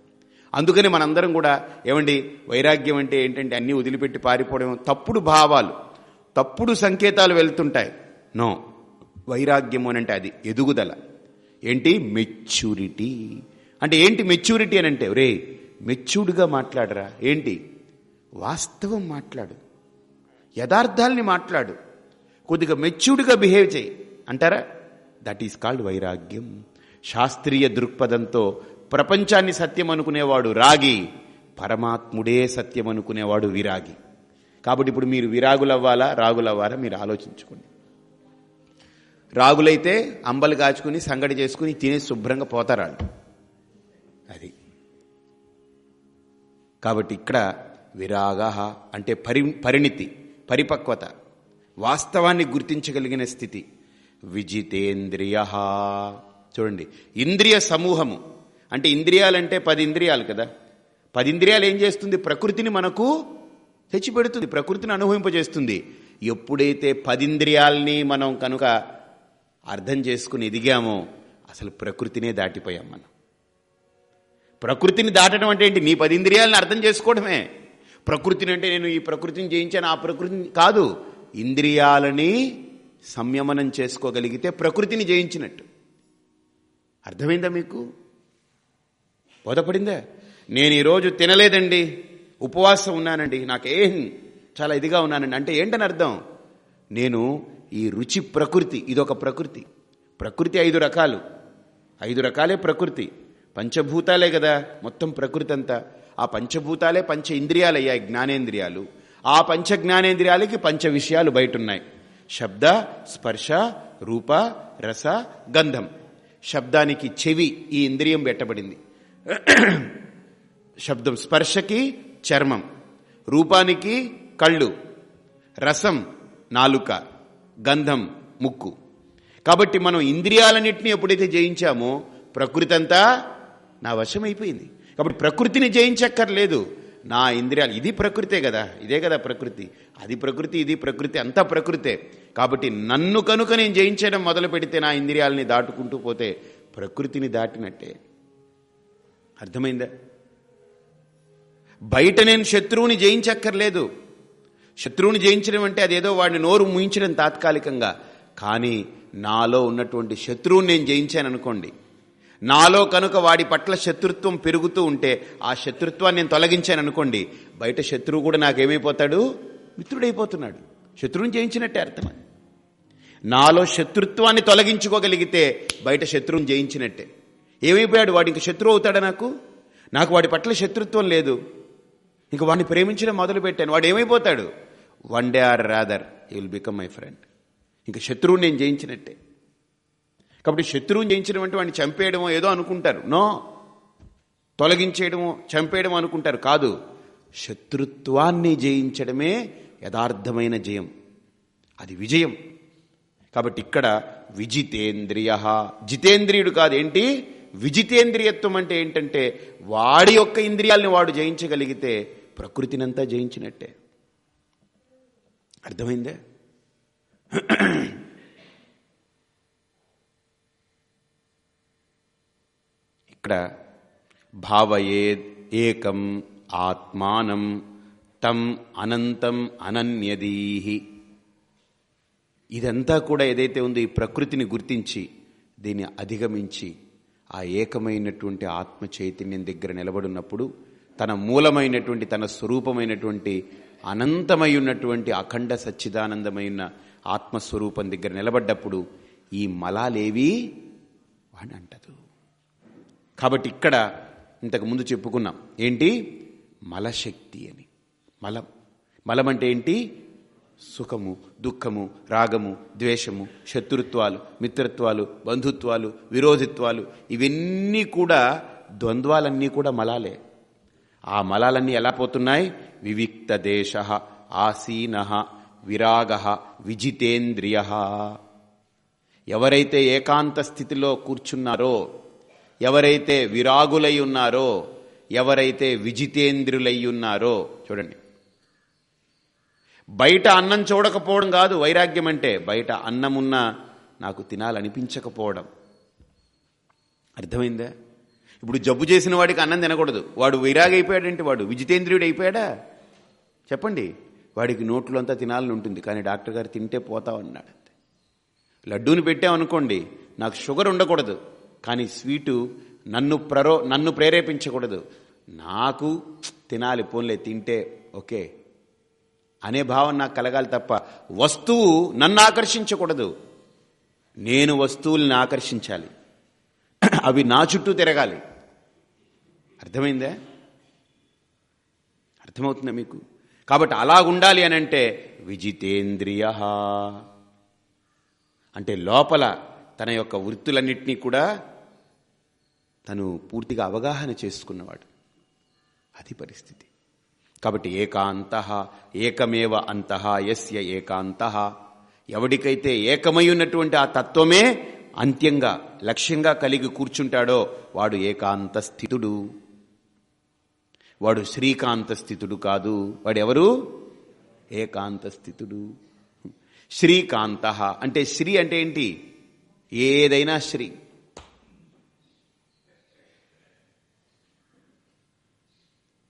అందుకని మనందరం కూడా ఏమండి వైరాగ్యం అంటే ఏంటంటే అన్నీ వదిలిపెట్టి పారిపోవడం తప్పుడు భావాలు తప్పుడు సంకేతాలు వెళ్తుంటాయి. నో! వైరాగ్యం అని అంటే అది ఎదుగుదల. ఏంటి? మెచ్యూరిటీ. అంటే ఏంటి మెచ్యూరిటీ అని అంటే? రే మెచ్యూర్డ్గా మాట్లాడరా. ఏంటి? వాస్తవం మాట్లాడు. యథార్థాల్ని మాట్లాడు. కొద్దిగా మెచ్యూర్డ్గా బిహేవ్ చేయి. అంటారా? దట్ ఈస్ కాల్డ్ వైరాగ్యం. శాస్త్రీయ దృక్పథంతో ప్రపంచాన్ని సత్యం అనుకునేవాడు రాగి పరమాత్ముడే సత్యం అనుకునేవాడు విరాగి. కాబట్టి ఇప్పుడు మీరు విరాగులవ్వాలా రాగులవ్వాలా మీరు ఆలోచించుకోండి. రాగులైతే అంబలు కాచుకుని సంగడి చేసుకుని తినే శుభ్రంగా పోతారాళ్ళు. అది. కాబట్టి ఇక్కడ విరాగ అంటే పరి పరిణితి. పరిపక్వత వాస్తవాన్ని గుర్తించగలిగిన స్థితి. విజితేంద్రియ చూడండి ఇంద్రియ సమూహము. అంటే ఇంద్రియాలంటే పది ఇంద్రియాలు కదా. పది ఇంద్రియాలు ఏం చేస్తుంది? ప్రకృతిని మనకు తెచ్చిపెడుతుంది ప్రకృతిని అనుభవింపజేస్తుంది. ఎప్పుడైతే పదింద్రియాల్ని మనం కనుక అర్థం చేసుకుని ఎదిగామో అసలు ప్రకృతినే దాటిపోయాం మనం. ప్రకృతిని దాటడం అంటే ఏంటి? నీ పదింద్రియాలను అర్థం చేసుకోవడమే. ప్రకృతిని అంటే నేను ఈ ప్రకృతిని జయించాను ఆ ప్రకృతిని కాదు. ఇంద్రియాలని సంయమనం చేసుకోగలిగితే ప్రకృతిని జయించినట్టు. అర్థమైందా మీకు? బోధపడిందా? నేను ఈరోజు తినలేదండి. ఉపవాసం ఉన్నానండి. నాకేం చాలా ఇదిగా ఉన్నానండి. అంటే ఏంటని అర్థం? నేను ఈ రుచి ప్రకృతి ఇదొక ప్రకృతి. ప్రకృతి ఐదు రకాలు. ఐదు రకాలే ప్రకృతి. పంచభూతాలే కదా మొత్తం ప్రకృతి అంతా. ఆ పంచభూతాలే పంచ ఇంద్రియాలయ్యాయి జ్ఞానేంద్రియాలు. ఆ పంచ జ్ఞానేంద్రియాలకి పంచ విషయాలు బయట ఉన్నాయి శబ్ద స్పర్శ రూప రస గంధం. శబ్దానికి చెవి ఈ ఇంద్రియం పెట్టబడింది. శబ్దం స్పర్శకి చర్మం. రూపానికి కళ్ళు. రసం నాలుక. గంధం ముక్కు. కాబట్టి మనం ఇంద్రియాలన్నింటినీ ఎప్పుడైతే జయించామో ప్రకృతి అంతా నా వశమైపోయింది. కాబట్టి ప్రకృతిని జయించక్కర్లేదు. నా ఇంద్రియాలు ఇది ప్రకృతే కదా ఇదే కదా ప్రకృతి. అది ప్రకృతి ఇది ప్రకృతి అంతా ప్రకృతే. కాబట్టి నన్ను కనుక నేను జయించడం మొదలు పెడితే నా ఇంద్రియాలని దాటుకుంటూ పోతే ప్రకృతిని దాటినట్టే. అర్థమైందా? బయట నేను శత్రువుని జయించక్కర్లేదు. శత్రువుని జయించడం అంటే అదేదో వాడిని నోరు ముయించడం తాత్కాలికంగా. కానీ నాలో ఉన్నటువంటి శత్రువుని నేను జయించాను అనుకోండి నాలో కనుక వాడి పట్ల శత్రుత్వం పెరుగుతూ ఉంటే ఆ శత్రుత్వాన్ని నేను తొలగించాను అనుకోండి బయట శత్రువు కూడా నాకేమైపోతాడు? మిత్రుడైపోతున్నాడు. శత్రువుని జయించినట్టే అర్థం నాలో శత్రుత్వాన్ని తొలగించుకోగలిగితే బయట శత్రువుని జయించినట్టే. ఏమైపోయాడు? వాడు ఇంక శత్రువు అవుతాడా నాకు? నాకు వాడి పట్ల శత్రుత్వం లేదు. ఇంక వాడిని ప్రేమించడం మొదలు పెట్టాను వాడు ఏమైపోతాడు? One day or rather he will become my friend. ఇంక శత్రువుని నేను జయించినట్టే. కాబట్టి శత్రువుని జయించడం అంటే వాడిని చంపేయడమో ఏదో అనుకుంటారు. నో. తొలగించేయడమో చంపేయడమో అనుకుంటారు. కాదు. శత్రుత్వాన్ని జయించడమే యథార్థమైన జయం. అది విజయం. కాబట్టి ఇక్కడ విజితేంద్రియ. జితేంద్రియుడు కాదేంటి విజితేంద్రియత్వం అంటే ఏంటంటే వాడి యొక్క ఇంద్రియాలని వాడు జయించగలిగితే ప్రకృతినంతా జయించినట్టే. అర్థమైందే? ఇక్కడ భావయే ఏకం ఆత్మానం తం అనంతం అనన్యదీహి. ఇదంతా కూడా ఏదైతే ఉందో ఈ ప్రకృతిని గుర్తించి దీన్ని అధిగమించి ఆ ఏకమైనటువంటి ఆత్మ చైతన్యం దగ్గర నిలబడినప్పుడు తన మూలమైనటువంటి తన స్వరూపమైనటువంటి అనంతమై ఉన్నటువంటి అఖండ సచ్చిదానందమైన ఆత్మస్వరూపం దగ్గర నిలబడ్డప్పుడు ఈ మలాలేవి వాడిని అంటదు కాబట్టి ఇక్కడ ఇంతకుముందు చెప్పుకున్నాం. ఏంటి? మలశక్తి అని. మలం. మలం అంటే ఏంటి? సుఖము దుఃఖము రాగము ద్వేషము శత్రుత్వాలు మిత్రత్వాలు బంధుత్వాలు విరోధిత్వాలు. ఇవన్నీ కూడా ద్వంద్వాలన్నీ కూడా మలాలే. ఆ మలాలన్నీ ఎలా పోతున్నాయి? వివిక్త దేశ ఆసీన విరాగ విజితేంద్రియ. ఎవరైతే ఏకాంత స్థితిలో కూర్చున్నారో ఎవరైతే విరాగులై ఉన్నారో ఎవరైతే విజితేంద్రులై ఉన్నారో చూడండి. బయట అన్నం చూడకపోవడం కాదు వైరాగ్యం అంటే బయట అన్నమున్నా నాకు తినాలనిపించకపోవడం. అర్థమైందా? ఇప్పుడు జబ్బు చేసిన వాడికి అన్నం తినకూడదు. వాడు వైరాగైపోయాడంటే అయిపోయాడంటే వాడు విజితేంద్రియుడు అయిపోయాడా చెప్పండి. వాడికి నోట్లో అంతా తినాలని ఉంటుంది కానీ డాక్టర్ గారు తింటే పోతావన్నాడు లడ్డూని పెట్టామనుకోండి నాకు షుగర్ ఉండకూడదు. కానీ స్వీటు నన్ను ప్రరో నన్ను ప్రేరేపించకూడదు. నాకు తినాలి పోన్లే తింటే ఓకే. అనే భావం నాకు కలగాలి తప్ప వస్తువు నన్ను ఆకర్షించకూడదు. నేను వస్తువుల్ని ఆకర్షించాలి. అవి నా చుట్టూ తిరగాలి. అర్థమైందా? అర్థమవుతుందా మీకు? కాబట్టి అలాగుండాలి అని అంటే విజితేంద్రియ. అంటే లోపల తన యొక్క వృత్తులన్నింటినీ కూడా తను పూర్తిగా అవగాహన చేసుకున్నవాడు. అది పరిస్థితి. కాబట్టి ఏకాంత ఏకమేవ అంతః యస్య ఏకాంత. ఎవడికైతే ఏకమై ఉన్నటువంటి ఆ తత్వమే అంత్యంగా లక్ష్యంగా కలిగి కూర్చుంటాడో వాడు ఏకాంత స్థితుడు. వాడు శ్రీకాంత స్థితుడు కాదు. వాడెవరు ఏకాంత స్థితుడు. శ్రీకాంత అంటే శ్రీ అంటే ఏంటి? ఏదైనా శ్రీ.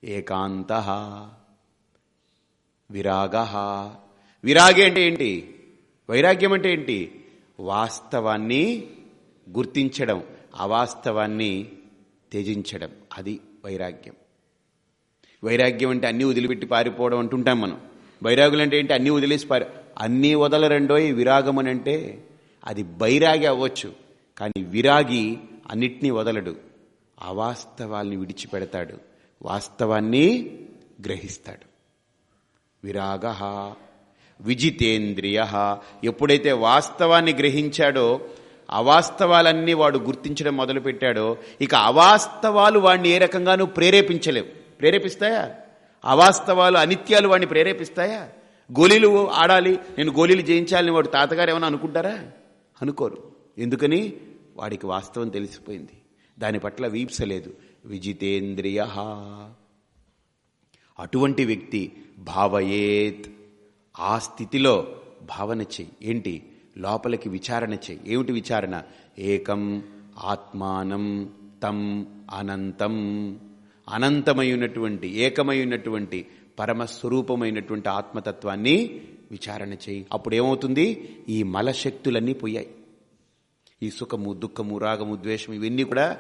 ఏకాంత విరాగ. విరాగి అంటే ఏంటి? వైరాగ్యం అంటే ఏంటి? వాస్తవాన్ని గుర్తించడం అవాస్తవాన్ని త్యజించడం. అది వైరాగ్యం. వైరాగ్యం అంటే అన్నీ వదిలిపెట్టి పారిపోవడం అంటుంటాం మనం. వైరాగులు అంటే ఏంటి? అన్నీ వదిలేసి పారి అన్నీ వదలరండోయ్ విరాగం అని అంటే అది బైరాగి అవ్వచ్చు. కానీ విరాగి అన్నిటినీ వదలడు. అవాస్తవాల్ని విడిచిపెడతాడు. వాస్తవాన్ని గ్రహిస్తాడు. విరాగ విజితేంద్రియ. ఎప్పుడైతే వాస్తవాన్ని గ్రహించాడో అవాస్తవాలన్నీ వాడు గుర్తించడం మొదలుపెట్టాడో ఇక అవాస్తవాలు వాడిని ఏ రకంగానూ ప్రేరేపించలేవు. ప్రేరేపిస్తాయా? అవాస్తవాలు అనిత్యాలు వాడిని ప్రేరేపిస్తాయా? గోళీలు ఆడాలి నేను గోళీలు జయించాలని వాడు తాతగారు ఏమైనా అనుకుంటారా? అనుకోరు. ఎందుకని? వాడికి వాస్తవం తెలిసిపోయింది. దాని పట్ల వీప్సలేదు విజితేంద్రియ. అటువంటి వ్యక్తి భావయేత్. ఆ స్థితిలో భావన చెయ్యి. ఏంటి? లోపలికి విచారణ చెయ్యి. ఏమిటి విచారణ? ఏకం ఆత్మానం తం అనంతం. అనంతమైనటువంటి ఏకమైనటువంటి పరమస్వరూపమైనటువంటి ఆత్మతత్వాన్ని విచారణ చేయి అప్పుడు ఏమవుతుంది ఈ మలశక్తులన్నీ పోయాయి. ఈ సుఖము దుఃఖము రాగము ద్వేషము ఇవన్నీ కూడా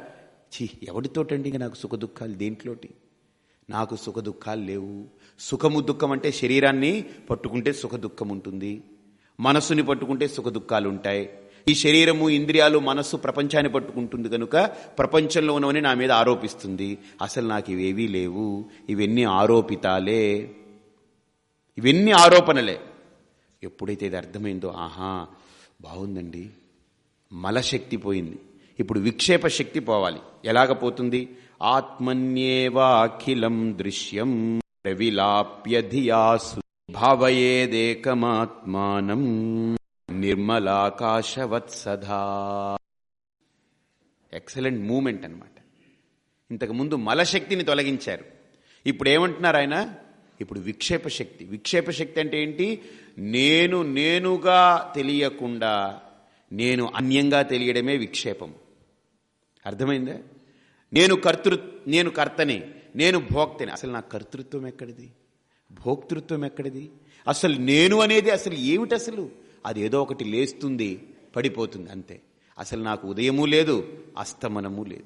ఛీ ఎవడితోటండి నాకు సుఖ దుఃఖాలు దేంట్లోటి? నాకు సుఖ దుఃఖాలు లేవు. సుఖము దుఃఖం అంటే శరీరాన్ని పట్టుకుంటే సుఖ దుఃఖం ఉంటుంది. మనస్సుని పట్టుకుంటే సుఖ దుఃఖాలు ఉంటాయి. ఈ శరీరము ఇంద్రియాలు మనస్సు ప్రపంచాన్ని పట్టుకుంటుంది కనుక ప్రపంచంలో ఉన్నవని నా మీద ఆరోపిస్తుంది. అసలు నాకు ఇవేవీ లేవు. ఇవన్నీ ఆరోపితాలే. ఇవన్నీ ఆరోపణలే. ఎప్పుడైతే ఇది అర్థమైందో ఆహా బాగుందండి. మలశక్తి పోయింది. ఇప్పుడు విక్షేప శక్తి పోవాలి. ఎలాగ పోతుంది? ఆత్మన్యేవాఖిలం దృశ్యం ప్రవిలాప్యధియాసు భావయేదేకమాత్మానం నిర్మలాకాశవత్సదా. ఎక్సలెంట్ మూమెంట్ అనమాట ఇంతకుముందు మలశక్తిని తొలగించారు. ఇప్పుడు ఏమంటున్నారు ఆయన? ఇప్పుడు విక్షేప శక్తి. విక్షేప శక్తి అంటే ఏంటి? నేను నేనుగా తెలియకుండా నేను అన్యంగా తెలియడమే విక్షేపం అర్థమైందా? నేను కర్తృ నేను కర్తని నేను భోక్తని. అసలు నా కర్తృత్వం ఎక్కడిది? భోక్తృత్వం ఎక్కడిది? అసలు నేను అనేది అసలు ఏమిటి అసలు? అది ఏదో ఒకటి లేస్తుంది పడిపోతుంది అంతే. అసలు నాకు ఉదయము లేదు అస్తమనము లేదు.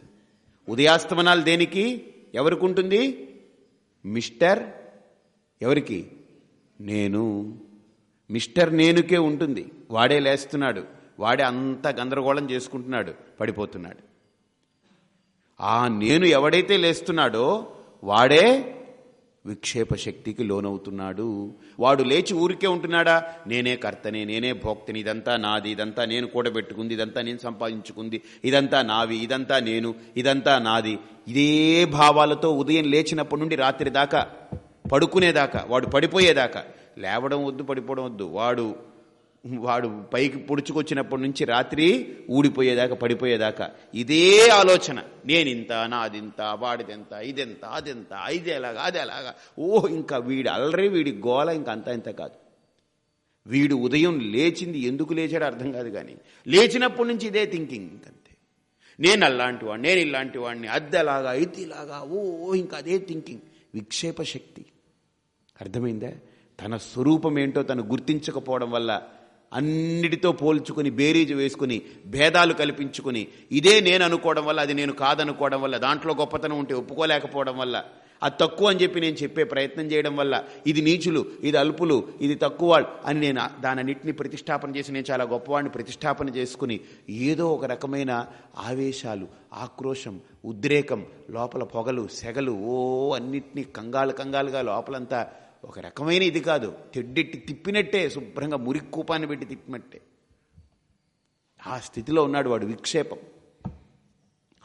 ఉదయాస్తమనాలు దేనికి? ఎవరికి ఉంటుంది మిస్టర్ ఎవరికి? నేను. మిస్టర్ నేనుకే ఉంటుంది. వాడే లేస్తున్నాడు. వాడే అంత గందరగోళం చేసుకుంటున్నాడు పడిపోతున్నాడు. ఆ నేను ఎవడైతే లేస్తున్నాడో వాడే విక్షేప శక్తికి లోనవుతున్నాడు. వాడు లేచి ఊరికే ఉంటున్నాడా? నేనే కర్తనే నేనే భోక్తని ఇదంతా నాది ఇదంతా నేను కూడబెట్టుకుంది ఇదంతా నేను సంపాదించుకుంది ఇదంతా నావి ఇదంతా నేను ఇదంతా నాది. ఇదే భావాలతో ఉదయం లేచినప్పటి నుండి రాత్రి దాకా పడుకునేదాకా వాడు పడిపోయేదాకా. లేవడం వద్దు పడిపోవడం వద్దు. వాడు వాడు పైకి పొడుచుకొచ్చినప్పటి నుంచి రాత్రి ఊడిపోయేదాకా పడిపోయేదాకా. ఇదే ఆలోచన. నేనింత నాదింత వాడిదెంత ఇదెంత అదెంత ఇది ఎలాగా అది ఎలాగా. ఓ ఇంకా వీడి అల్లరి వీడి గోల ఇంకా అంత ఇంత కాదు. వీడు ఉదయం లేచింది ఎందుకు లేచాడో అర్థం కాదు కానీ లేచినప్పటి నుంచి ఇదే థింకింగ్ ఇంకంతే. నేను అలాంటి వాడిని నేను ఇలాంటి వాడిని అద్దెలాగా ఇదిలాగా ఓ ఇంకా అదే థింకింగ్ విక్షేప శక్తి. అర్థమైందా? తన స్వరూపం ఏంటో తను గుర్తించకపోవడం వల్ల అన్నిటితో పోల్చుకుని బేరీజు వేసుకుని భేదాలు కల్పించుకుని ఇదే నేను అనుకోవడం వల్ల అది నేను కాదనుకోవడం వల్ల దాంట్లో గొప్పతనం ఉంటే ఒప్పుకోలేకపోవడం వల్ల అది తక్కువ అని చెప్పి నేను చెప్పే ప్రయత్నం చేయడం వల్ల ఇది నీచులు ఇది అల్పులు ఇది తక్కువ అని నేను దానన్నింటినీ ప్రతిష్టాపన చేసి నేను చాలా గొప్పవాడిని ప్రతిష్టాపన చేసుకుని ఏదో ఒక రకమైన ఆవేశాలు ఆక్రోశం ఉద్రేకం లోపల పొగలు సెగలు ఓ అన్నిటినీ కంగాలు కంగాలుగా లోపలంతా ఒక రకమైన ఇది కాదు. తెడ్డెట్టి తిప్పినట్టే శుభ్రంగా మురికి కూపాన్ని పెట్టి తిప్పినట్టే. ఆ స్థితిలో ఉన్నాడు వాడు విక్షేపం.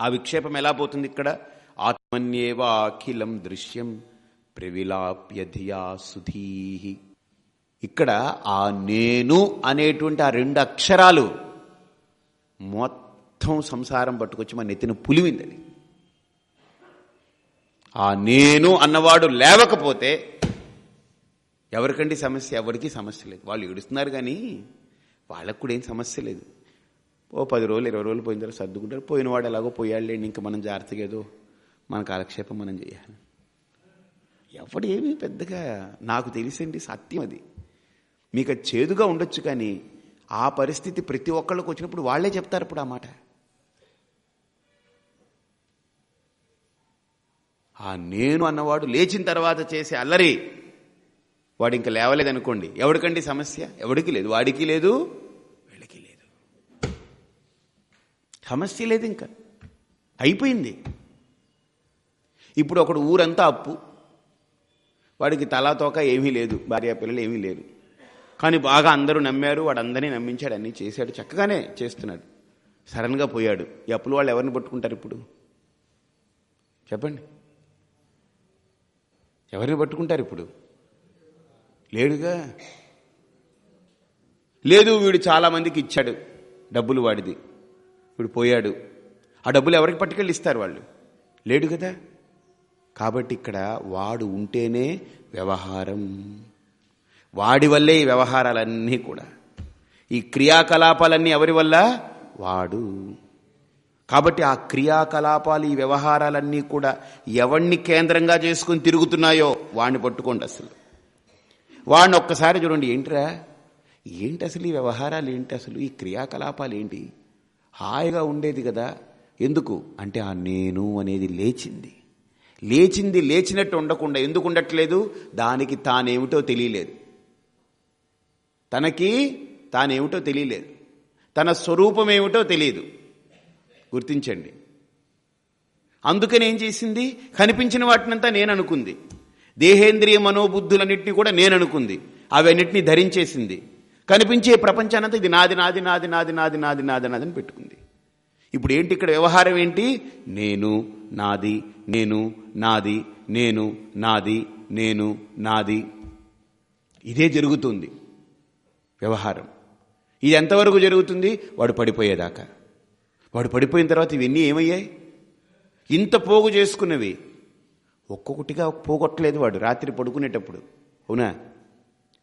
ఆ విక్షేపం ఎలా పోతుంది ఇక్కడ? ఆత్మన్యేవాఖిలం దృశ్యం ప్రవిలాప్యధియా సుధీహి. ఇక్కడ ఆ నేను అనేటువంటి ఆ రెండు అక్షరాలు మొత్తం సంసారం పట్టుకొచ్చి మన నెత్తిన పులివిందది. ఆ నేను అన్నవాడు లేవకపోతే ఎవరికండి సమస్య? ఎవరికి సమస్య లేదు. వాళ్ళు ఏడుస్తున్నారు కానీ వాళ్ళకు కూడా ఏం సమస్య లేదు. ఓ పది రోజులు ఇరవై రోజులు పోయిన తర్వాత సర్దుకుంటారు. పోయినవాడు ఎలాగో పోయాడులేండి ఇంకా మనం జాగ్రత్తగా ఏదో మన కాలక్షేపం మనం చేయాలి. ఎవడు ఏమీ పెద్దగా నాకు తెలిసింది సత్యం అది. మీకు అది చేదుగా ఉండొచ్చు కానీ ఆ పరిస్థితి ప్రతి ఒక్కళ్ళకి వచ్చినప్పుడు వాళ్ళే చెప్తారు ఇప్పుడు ఆ మాట. ఆ నేను అన్నవాడు లేచిన తర్వాత చేసే అల్లరి వాడు ఇంకా లేవలేదనుకోండి. ఎవడికండి సమస్య? ఎవడికి లేదు. వాడికి లేదు వీళ్ళకి లేదు. సమస్య లేదు ఇంకా అయిపోయింది. ఇప్పుడు ఒకడు ఊరంతా అప్పు. వాడికి తలా తోక ఏమీ లేదు. భార్య పిల్లలు ఏమీ లేరు కానీ బాగా అందరూ నమ్మారు. వాడు అందరినీ నమ్మించాడు. అన్నీ చేశాడు. చక్కగానే చేస్తున్నాడు. సడన్గా పోయాడు. ఈ అప్పులు వాళ్ళు ఎవరిని పట్టుకుంటారు ఇప్పుడు? చెప్పండి. ఎవరిని పట్టుకుంటారు ఇప్పుడు? లేడుగా? లేదు వీడు చాలామందికి ఇచ్చాడు డబ్బులు వాడిది. వీడు పోయాడు. ఆ డబ్బులు ఎవరికి పట్టుకెళ్ళి ఇస్తారు వాళ్ళు? లేడు కదా? కాబట్టి ఇక్కడ వాడు ఉంటేనే వ్యవహారం. వాడి వల్లే ఈ వ్యవహారాలన్నీ కూడా. ఈ క్రియాకలాపాలన్నీ ఎవరి వల్ల? వాడు. కాబట్టి ఆ క్రియాకలాపాలు ఈ వ్యవహారాలన్నీ కూడా ఎవణ్ణి కేంద్రంగా చేసుకుని తిరుగుతున్నాయో వాడిని పట్టుకోండి అసలు. వాడిని ఒక్కసారి చూడండి ఏంట్రా? ఏంటి అసలు ఈ వ్యవహారాలు ఏంటి అసలు ఈ క్రియాకలాపాలు ఏంటి? హాయిగా ఉండేది కదా. ఎందుకు? అంటే ఆ నేను అనేది లేచింది. లేచింది లేచినట్టు ఉండకుండా ఎందుకు ఉండట్లేదు? దానికి తానేమిటో తెలియలేదు. తనకి తానేమిటో తెలియలేదు. తన స్వరూపం ఏమిటో తెలియదు. గుర్తించండి. అందుకని ఏం చేసింది? కనిపించిన వాటినంతా నేను అనుకుంది. దేహేంద్రియ మనోబుద్ధులన్నింటినీ కూడా నేను అనుకుంది అవన్నిటిని ధరించేసింది. కనిపించే ప్రపంచానంతా ఇది నాది నాది నాది నాది నాది నాది నాది నాది అని పెట్టుకుంది. ఇప్పుడు ఏంటి ఇక్కడ వ్యవహారం ఏంటి? నేను నాది నేను నాది నేను నాది నేను నాది. ఇదే జరుగుతుంది వ్యవహారం. ఇది ఎంతవరకు జరుగుతుంది? వాడు పడిపోయేదాకా. వాడు పడిపోయిన తర్వాత ఇవన్నీ ఏమయ్యాయి? ఇంత పోగు చేసుకున్నవి. ఒక్కొక్కటిగా పోగొట్టలేదు వాడు. రాత్రి పడుకునేటప్పుడు. అవునా?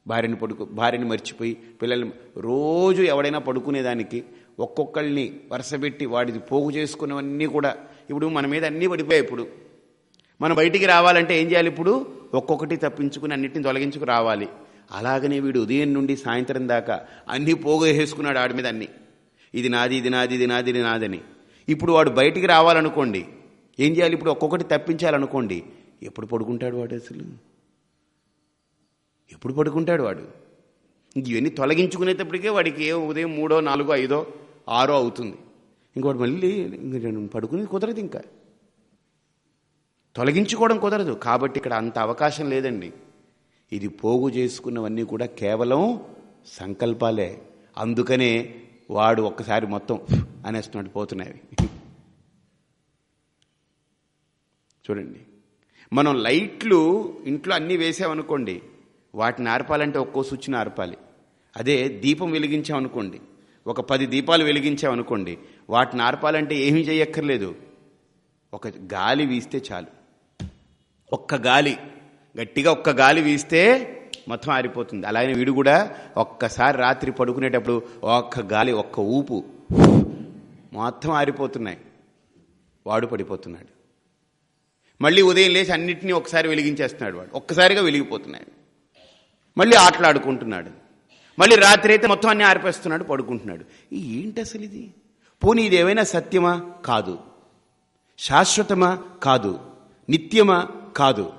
భార్యని పడుకు భార్యని మర్చిపోయి పిల్లల్ని రోజు ఎవడైనా పడుకునేదానికి ఒక్కొక్కళ్ళని వరుసపెట్టి వాడిది పోగు చేసుకున్నవన్నీ కూడా ఇప్పుడు మన మీద అన్నీ పడిపోయాయి ఇప్పుడు. మనం బయటికి రావాలంటే ఏం చేయాలి ఇప్పుడు? ఒక్కొక్కటి తప్పించుకుని అన్నిటిని తొలగించుకు రావాలి. అలాగనే వీడు ఉదయం నుండి సాయంత్రం దాకా అన్నీ పోగేసుకున్నాడు ఆడి మీద అన్నీ. ఇది నాది ఇది నాది ఇది నాది ఇది నాదని. ఇప్పుడు వాడు బయటికి రావాలనుకోండి ఏం చేయాలి? ఇప్పుడు ఒక్కొక్కటి తప్పించాలనుకోండి. ఎప్పుడు పడుకుంటాడు వాడు అసలు? ఎప్పుడు పడుకుంటాడు వాడు? ఇవన్నీ తొలగించుకునేటప్పటికే వాడికి ఏ ఉదయం మూడో నాలుగో ఐదో ఆరో అవుతుంది. ఇంకోటి మళ్ళీ ఇంక పడుకునేది కుదరదు ఇంకా. తొలగించుకోవడం కుదరదు. కాబట్టి ఇక్కడ అంత అవకాశం లేదండి. ఇది పోగు చేసుకున్నవన్నీ కూడా కేవలం సంకల్పాలే. అందుకనే వాడు ఒక్కసారి మొత్తం అనేస్తున్నాడు పోతున్నాయి. చూడండి. మనం లైట్లు ఇంట్లో అన్నీ వేసామనుకోండి వాటిని ఆర్పాలంటే ఒక్కో స్విచ్ని ఆర్పాలి. అదే దీపం వెలిగించామనుకోండి ఒక పది దీపాలు వెలిగించామనుకోండి వాటిని ఆర్పాలంటే ఏమీ చేయక్కర్లేదు. ఒక గాలి వీస్తే చాలు. ఒక్క గాలి గట్టిగా ఒక్క గాలి వీస్తే మొత్తం ఆరిపోతుంది. అలాగే వీడు కూడా ఒక్కసారి రాత్రి పడుకునేటప్పుడు ఒక్క గాలి ఒక్క ఊపు మొత్తం ఆరిపోతున్నాయి. వాడు పడిపోతున్నాడు. మళ్ళీ ఉదయం లేచి అన్నింటినీ ఒకసారి వెలిగించేస్తున్నాడు వాడు. ఒక్కసారిగా వెలిగిపోతున్నాడు. మళ్ళీ ఆటలాడుకుంటున్నాడు. మళ్ళీ రాత్రి అయితే మొత్తం అన్నీ ఆరిపేస్తున్నాడు పడుకుంటున్నాడు. ఏంటి అసలు ఇది? పోనీ ఇది ఏమైనా సత్యమా? కాదు. శాశ్వతమా? కాదు. నిత్యమా? కాదు.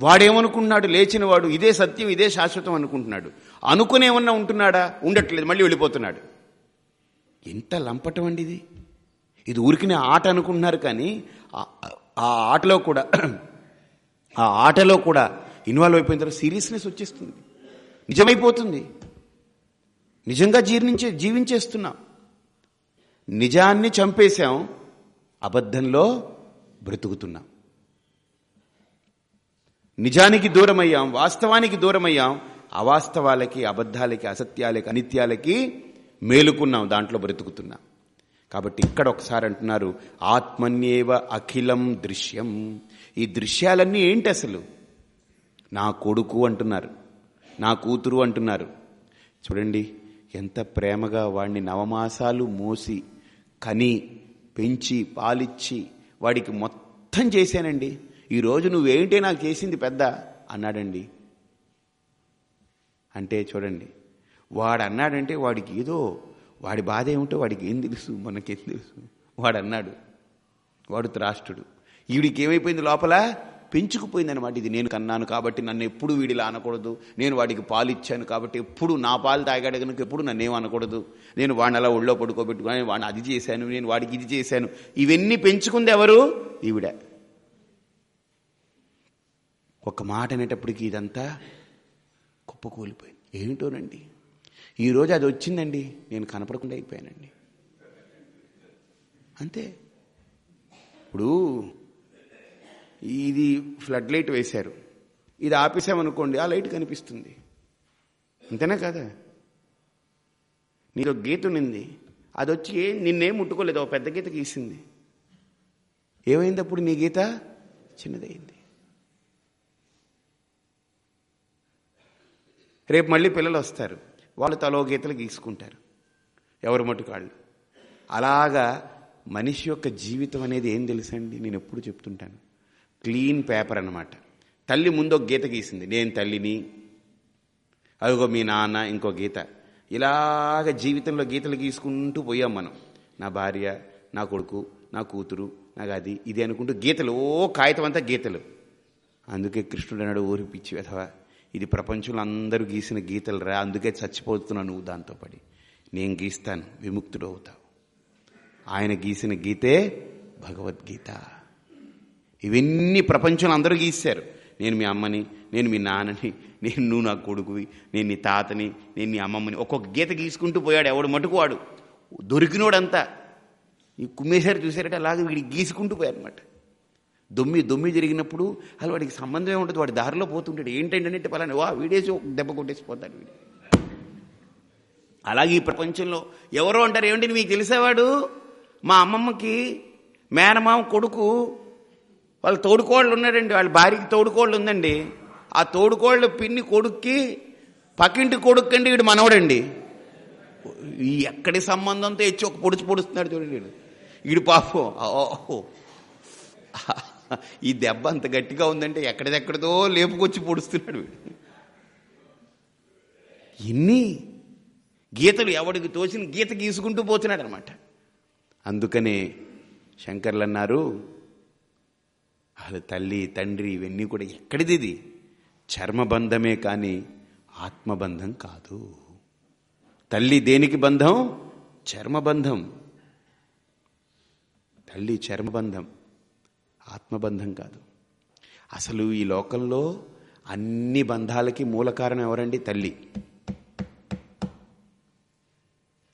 వాడేమనుకుంటున్నాడు? లేచిన వాడు ఇదే సత్యం ఇదే శాశ్వతం అనుకుంటున్నాడు. అనుకునేమన్నా ఉంటున్నాడా? ఉండట్లేదు. మళ్ళీ వెళ్ళిపోతున్నాడు. ఎంత లంపటం అండి ఇది? ఇది ఊరికినే ఆట అనుకుంటున్నారు కానీ ఆ- ఆటలో కూడా ఆ ఆటలో కూడా ఇన్వాల్వ్ అయిపోయిన తర్వాత సీరియస్నెస్ వచ్చేస్తుంది. నిజమైపోతుంది. నిజంగా జీర్ణించే జీవించేస్తున్నాం. నిజాన్ని చంపేశాం అబద్ధంలో బ్రతుకుతున్నాం. నిజానికి దూరమయ్యాం వాస్తవానికి దూరమయ్యాం అవాస్తవాలకి అబద్ధాలకి అసత్యాలకి అనిత్యాలకి మేలుకున్నాం దాంట్లో బ్రతుకుతున్నాం. కాబట్టి ఇక్కడ ఒకసారి అంటున్నారు ఆత్మన్యేవ అఖిలం దృశ్యం. ఈ దృశ్యాలన్నీ ఏంటి అసలు? నా కొడుకు అంటున్నారు నా కూతురు అంటున్నారు. చూడండి ఎంత ప్రేమగా వాడిని నవమాసాలు మోసి కని పెంచి పాలిచ్చి వాడికి మొత్తం చేశానండి. ఈరోజు నువ్వేంటే నాకు చేసింది పెద్ద? అన్నాడండి. అంటే చూడండి వాడు అన్నాడంటే వాడికి ఏదో వాడి బాధ ఏమిటో వాడికి ఏం తెలుసు? మనకేం తెలుసు? వాడు అన్నాడు వాడు త్రాష్టుడు. ఈవిడికి ఏమైపోయింది లోపల? పెంచుకుపోయిందనమాట ఇది నేను కన్నాను కాబట్టి నన్ను ఎప్పుడు వీడిలా అనకూడదు. నేను వాడికి పాలు ఇచ్చాను కాబట్టి ఎప్పుడు నా పాలు తాగాడు కనుక ఎప్పుడు నన్ను అనకూడదు. నేను వాడిని అలా ఒళ్ళో పడుకోబెట్టుకుని వాడిని అది చేశాను. నేను వాడికి ఇది చేశాను. ఇవన్నీ పెంచుకుంది ఎవరు? ఈవిడ. ఒక మాట అనేటప్పటికి ఇదంతా కుప్పకూలిపోయింది. ఏంటోనండి ఈరోజు అది వచ్చిందండి. నేను కనపడకుండా అయిపోయానండి. అంతే. ఇప్పుడు ఇది ఫ్లడ్ లైట్ వేశారు. ఇది ఆపేసామనుకోండి ఆ లైట్ కనిపిస్తుంది. అంతేనా కదా? నీలో గీత ఉన్నింది. అది వచ్చి నిన్నేం ముట్టుకోలేదు ఒక పెద్ద గీత గీసింది. ఏమైంది అప్పుడు నీ గీత? చిన్నదైంది రేపు మళ్ళీ పిల్లలు వస్తారు. వాళ్ళు తలో గీతలు గీసుకుంటారు. ఎవరు మటుకాళ్ళు అలాగా మనిషి యొక్క జీవితం అనేది ఏం తెలుసండి? నేను ఎప్పుడు చెప్తుంటాను. క్లీన్ పేపర్ అన్నమాట. తల్లి ముందు ఒక గీత గీసింది. నేను తల్లిని అదిగో మీ నాన్న ఇంకో గీత. ఇలాగ జీవితంలో గీతలు గీసుకుంటూ పోయాం మనం. నా భార్య నా కొడుకు నా కూతురు నాకు అది ఇది అనుకుంటూ గీతలు ఓ కాగితం అంతా గీతలు. అందుకే కృష్ణుడు అన్నాడు ఊరి పిచ్చి వెధవా. ఇది ప్రపంచంలో అందరూ గీసిన గీతలు రా అందుకే చచ్చిపోతున్నావు నువ్వు దాంతో పడి. నేను గీస్తాను విముక్తుడు అవుతావు ఆయన గీసిన గీతే భగవద్గీత. ఇవన్నీ ప్రపంచంలో అందరూ గీశారు. నేను మీ అమ్మని నేను మీ నాన్నని నేను నువ్వు నా కొడుకువి నేను నీ తాతని నేను నీ అమ్మమ్మని. ఒక్కొక్క గీత గీసుకుంటూ పోయాడు ఎవడు మటుకు వాడు. దొరికినోడంతా. ఈ కుమ్మేశారు చూసారంటే అలాగే వీడికి గీసుకుంటూ పోయారనమాట దుమ్మి దుమ్మి జరిగినప్పుడు అసలు వాడికి సంబంధమే ఉంటుంది వాడి దారిలో పోతుంటాడు. ఏంటంటే పలానా వా వీడేసి దెబ్బ కొట్టేసిపోతాడు వీడు. అలాగే ఈ ప్రపంచంలో ఎవరో అంటారు ఏమిటి మీకు తెలిసేవాడు మా అమ్మమ్మకి మేనమామ కొడుకు వాళ్ళ తోడుకోళ్ళు ఉన్నారండి. వాళ్ళ భార్యకి తోడుకోళ్ళు ఉందండి. ఆ తోడుకోళ్ళ పిన్ని కొడుక్కి పక్కింటి కొడుకు అండి వీడు మనవడండి. ఈ ఎక్కడి సంబంధంతో ఇచ్చి ఒక పొడుచు పొడుస్తున్నాడు చూడండి వీడు. వీడు పాపం ఓహో. ఈ దెబ్బ అంత గట్టిగా ఉందంటే ఎక్కడిదెక్కడిదో లేపుకొచ్చి పొడుస్తున్నాడు వీడు. ఎన్ని గీతలు ఎవడికి తోచిన గీత గీసుకుంటూ పోతున్నాడు అనమాట అందుకనే శంకర్లు అన్నారు అసలు తల్లి తండ్రి ఇవన్నీ కూడా ఎక్కడిది ఇది చర్మబంధమే కానీ ఆత్మబంధం కాదు. తల్లి దేనికి బంధం? చర్మబంధం. తల్లి చర్మబంధం. ఆత్మబంధం కాదు. అసలు ఈ లోకంలో అన్ని బంధాలకి మూల కారణం ఎవరండి? తల్లి.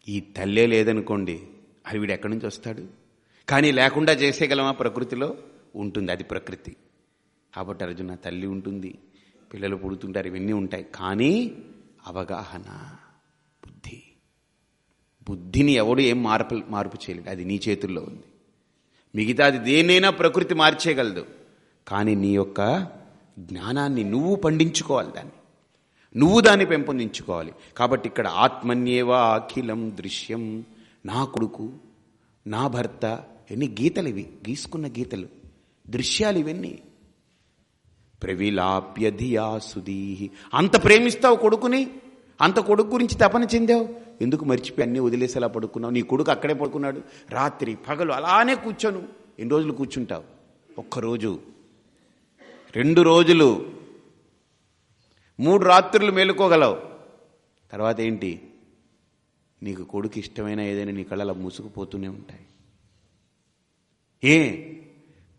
ఈ తల్లే లేదనుకోండి అది వీడు ఎక్కడి నుంచి వస్తాడు? కానీ లేకుండా చేసేయగలమా ప్రకృతిలో? ఉంటుంది అది ప్రకృతి. కాబట్టి అర్జున తల్లి ఉంటుంది పిల్లలు పుడుతుంటారు ఇవన్నీ ఉంటాయి. కానీ అవగాహన బుద్ధి. బుద్ధిని ఎవడు ఏం మార్పు మార్పు చేయలేడు. అది నీ చేతుల్లో ఉంది. మిగతాది దేనైనా ప్రకృతి మార్చేయగలదు. కానీ నీ యొక్క జ్ఞానాన్ని నువ్వు పండించుకోవాలి దాన్ని. నువ్వు దాన్ని పెంపొందించుకోవాలి. కాబట్టి ఇక్కడ ఆత్మన్యేవా అఖిలం దృశ్యం. నా కొడుకు నా భర్త ఎన్ని గీతలు ఇవి? గీసుకున్న గీతలు. దృశ్యాలు ఇవన్నీ. ప్రవిలాప్య ధియా సుదీహి అంత ప్రేమిస్తావు కొడుకుని? అంత కొడుకు గురించి తపన చెందావు? ఎందుకు మర్చిపోయి అన్నీ వదిలేసేలా పడుకున్నావు? నీ కొడుకు అక్కడే పడుకున్నాడు. రాత్రి పగలు అలానే కూర్చోను. ఎన్ని రోజులు కూర్చుంటావు? ఒక్కరోజు రెండు రోజులు. మూడు రాత్రులు మేలుకోగలవు. తర్వాత ఏంటి? నీకు కొడుకు ఇష్టమైన ఏదైనా నీ కళ్ళ మూసుకుపోతూనే ఉంటాయి. ఏ?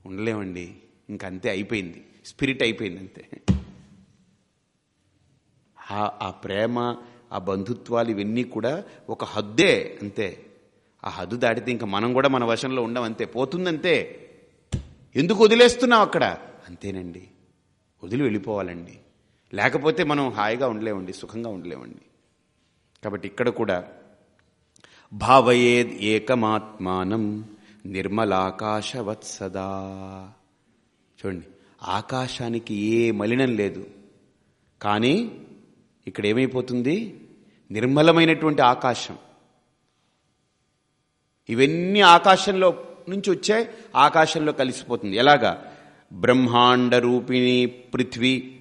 ఉండలేమండి. ఇంకంతే అయిపోయింది. స్పిరిట్ అయిపోయింది అంతే. ఆ- ఆ ప్రేమ ఆ బంధుత్వాలు ఇవన్నీ కూడా ఒక హద్దే అంతే. ఆ హద్దు దాటితే ఇంకా మనం కూడా మన వశంలో ఉండం అంతే. పోతుందంతే. ఎందుకు వదిలేస్తున్నాం అక్కడ? అంతేనండి. వదిలి వెళ్ళిపోవాలండి. లేకపోతే మనం హాయిగా ఉండలేమండి సుఖంగా ఉండలేమండి. కాబట్టి ఇక్కడ కూడా భావయేద్ ఏకమాత్మానం నిర్మలాకాశవత్ సదా చూడండి ఆకాశానికి ఏ మలినం లేదు. కానీ ఇక్కడ ఏమైపోతుంది నిర్మలమైనటువంటి ఆకాశం. ఇవన్నీ ఆకాశంలో నుంచి వచ్చే ఆకాశంలో కలిసిపోతుంది. ఎలాగా? బ్రహ్మాండ రూపిణి పృథ్వీ.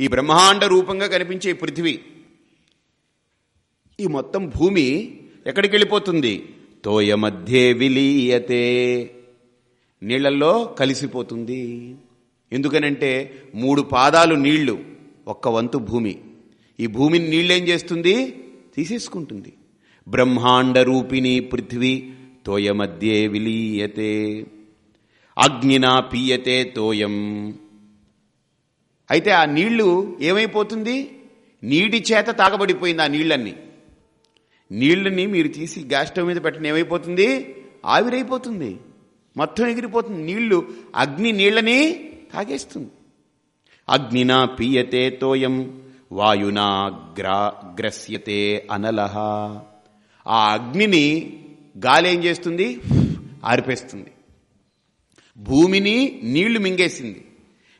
ఈ బ్రహ్మాండ రూపంగా కనిపించే పృథ్వీ. ఈ మొత్తం భూమి ఎక్కడికి వెళ్ళిపోతుంది తోయ మధ్యే విలీయతే. నీళ్ళలో కలిసిపోతుంది. ఎందుకనంటే మూడు పాదాలు నీళ్ళు ఒక్క వంతు భూమి. ఈ భూమిని నీళ్ళేం చేస్తుంది? తీసేసుకుంటుంది. బ్రహ్మాండ రూపిణి పృథ్వీ తోయ మధ్యే విలీయతే. అగ్నినా పీయతే తోయం. అయితే ఆ నీళ్ళు ఏమైపోతుంది? నీటి చేత తాగబడిపోయింది ఆ నీళ్ళన్నీ. నీళ్ళని మీరు తీసి గ్యాస్ స్టవ్ మీద పెట్టిన ఏమైపోతుంది? ఆవిరైపోతుంది. మొత్తం ఎగిరిపోతుంది. నీళ్ళు అగ్ని నీళ్ళని తాగేస్తుంది. అగ్నినా పీయతే తోయం. వాయునా గ్రా గ్రస్యతే అనలహ. ఆ అగ్నిని గాలి ఏం చేస్తుంది? ఆరిపేస్తుంది. భూమిని నీళ్ళు మింగేసింది.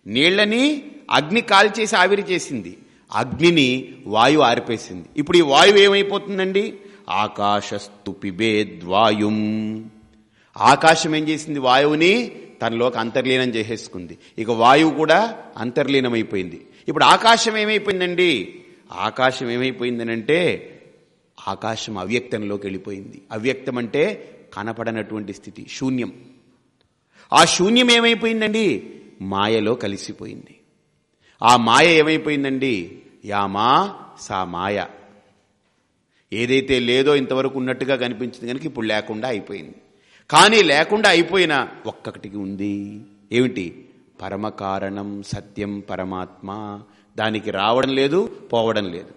నీళ్ళని అగ్ని కాల్చేసి ఆవిరి చేసింది. అగ్నిని వాయువు ఆరిపేసింది. ఇప్పుడు ఈ వాయువు ఏమైపోతుందండి? ఆకాశస్తు పిబేద్వాయుం ఆకాశం ఏం చేసింది? వాయువుని తనలోకి అంతర్లీనం చేసేసుకుంది. ఇక వాయువు కూడా అంతర్లీనమైపోయింది. ఇప్పుడు ఆకాశం ఏమైపోయిందండి? ఆకాశం ఏమైపోయిందనంటే ఆకాశం అవ్యక్తంలోకి వెళ్ళిపోయింది. అవ్యక్తం అంటే కనపడనటువంటి స్థితి శూన్యం. ఆ శూన్యం ఏమైపోయిందండి? మాయలో కలిసిపోయింది. ఆ మాయ ఏమైపోయిందండి? యామా సా మాయ. ఏదైతే లేదో ఇంతవరకు ఉన్నట్టుగా కనిపించింది కనుక ఇప్పుడు లేకుండా అయిపోయింది. కానీ లేకుండా అయిపోయిన ఒక్కటికి ఉంది. ఏమిటి? పరమ కారణం సత్యం పరమాత్మ. దానికి రావడం లేదు పోవడం లేదు.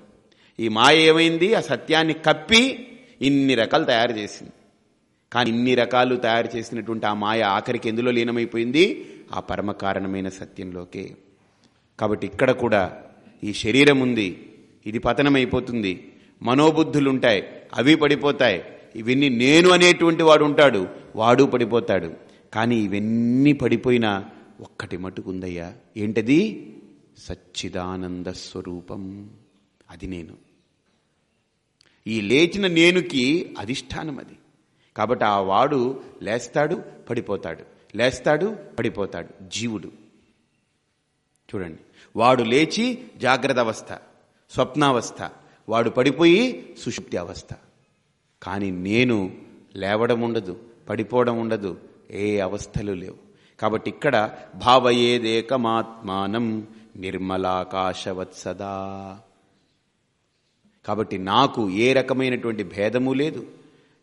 ఈ మాయ ఏమైంది? ఆ సత్యాన్ని కప్పి ఇన్ని రకాలు తయారు చేసింది. కానీ ఇన్ని రకాలు తయారు చేసినటువంటి ఆ మాయ ఆఖరికి ఎందులో లీనమైపోయింది? ఆ పరమ కారణమైన సత్యంలోకే. కాబట్టి ఇక్కడ కూడా ఈ శరీరం ఉంది ఇది పతనమైపోతుంది. మనోబుద్ధులుంటాయి అవి పడిపోతాయి. ఇవన్నీ నేను అనేటువంటి వాడు ఉంటాడు వాడు పడిపోతాడు. కానీ ఇవన్నీ పడిపోయినా ఒక్కటి మటుకుందయ్యా. ఏంటది? సచ్చిదానంద స్వరూపం. అది నేను. ఈ లేచిన నేనుకి అధిష్టానం అది. కాబట్టి ఆ వాడు లేస్తాడు పడిపోతాడు. లేస్తాడు పడిపోతాడు. జీవుడు. చూడండి. వాడు లేచి జాగ్రత్త అవస్థ స్వప్నావస్థ. వాడు పడిపోయి సుషుప్తి అవస్థ కానీ నేను లేవడం ఉండదు పడిపోవడం ఉండదు. ఏ అవస్థలు లేవు. కాబట్టి ఇక్కడ భావయేదేకమాత్మానం నిర్మలాకాశవత్ సదా కాబట్టి నాకు ఏ రకమైనటువంటి భేదము లేదు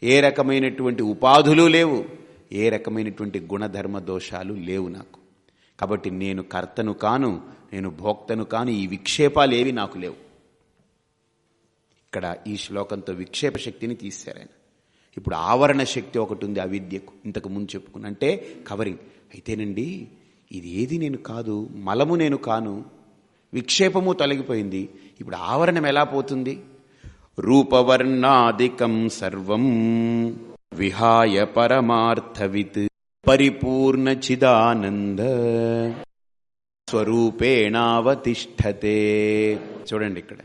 ఏ రకమైనటువంటి ఉపాధులు లేవు ఏ రకమైనటువంటి గుణధర్మ దోషాలు లేవు నాకు. కాబట్టి నేను కర్తను కాను నేను భోక్తను కాను ఈ విక్షేపాలు ఏవి నాకు లేవు. ఇక్కడ ఈ శ్లోకంతో విక్షేప శక్తిని తీశారు ఆయన. ఇప్పుడు ఆవరణ శక్తి ఒకటి ఉంది అవిద్యకు. ఇంతకు ముందు చెప్పుకున్న అంటే కవరింగ్. అయితేనండి ఇది ఏది నేను కాదు మలము నేను కాను విక్షేపము తొలగిపోయింది. ఇప్పుడు ఆవరణం ఎలా పోతుంది? రూపవర్ణాదికం సర్వం విహాయ పరమార్థవిత్ పరిపూర్ణ చిదానంద స్వరూపేణావతిష్టతే చూడండి ఇక్కడ.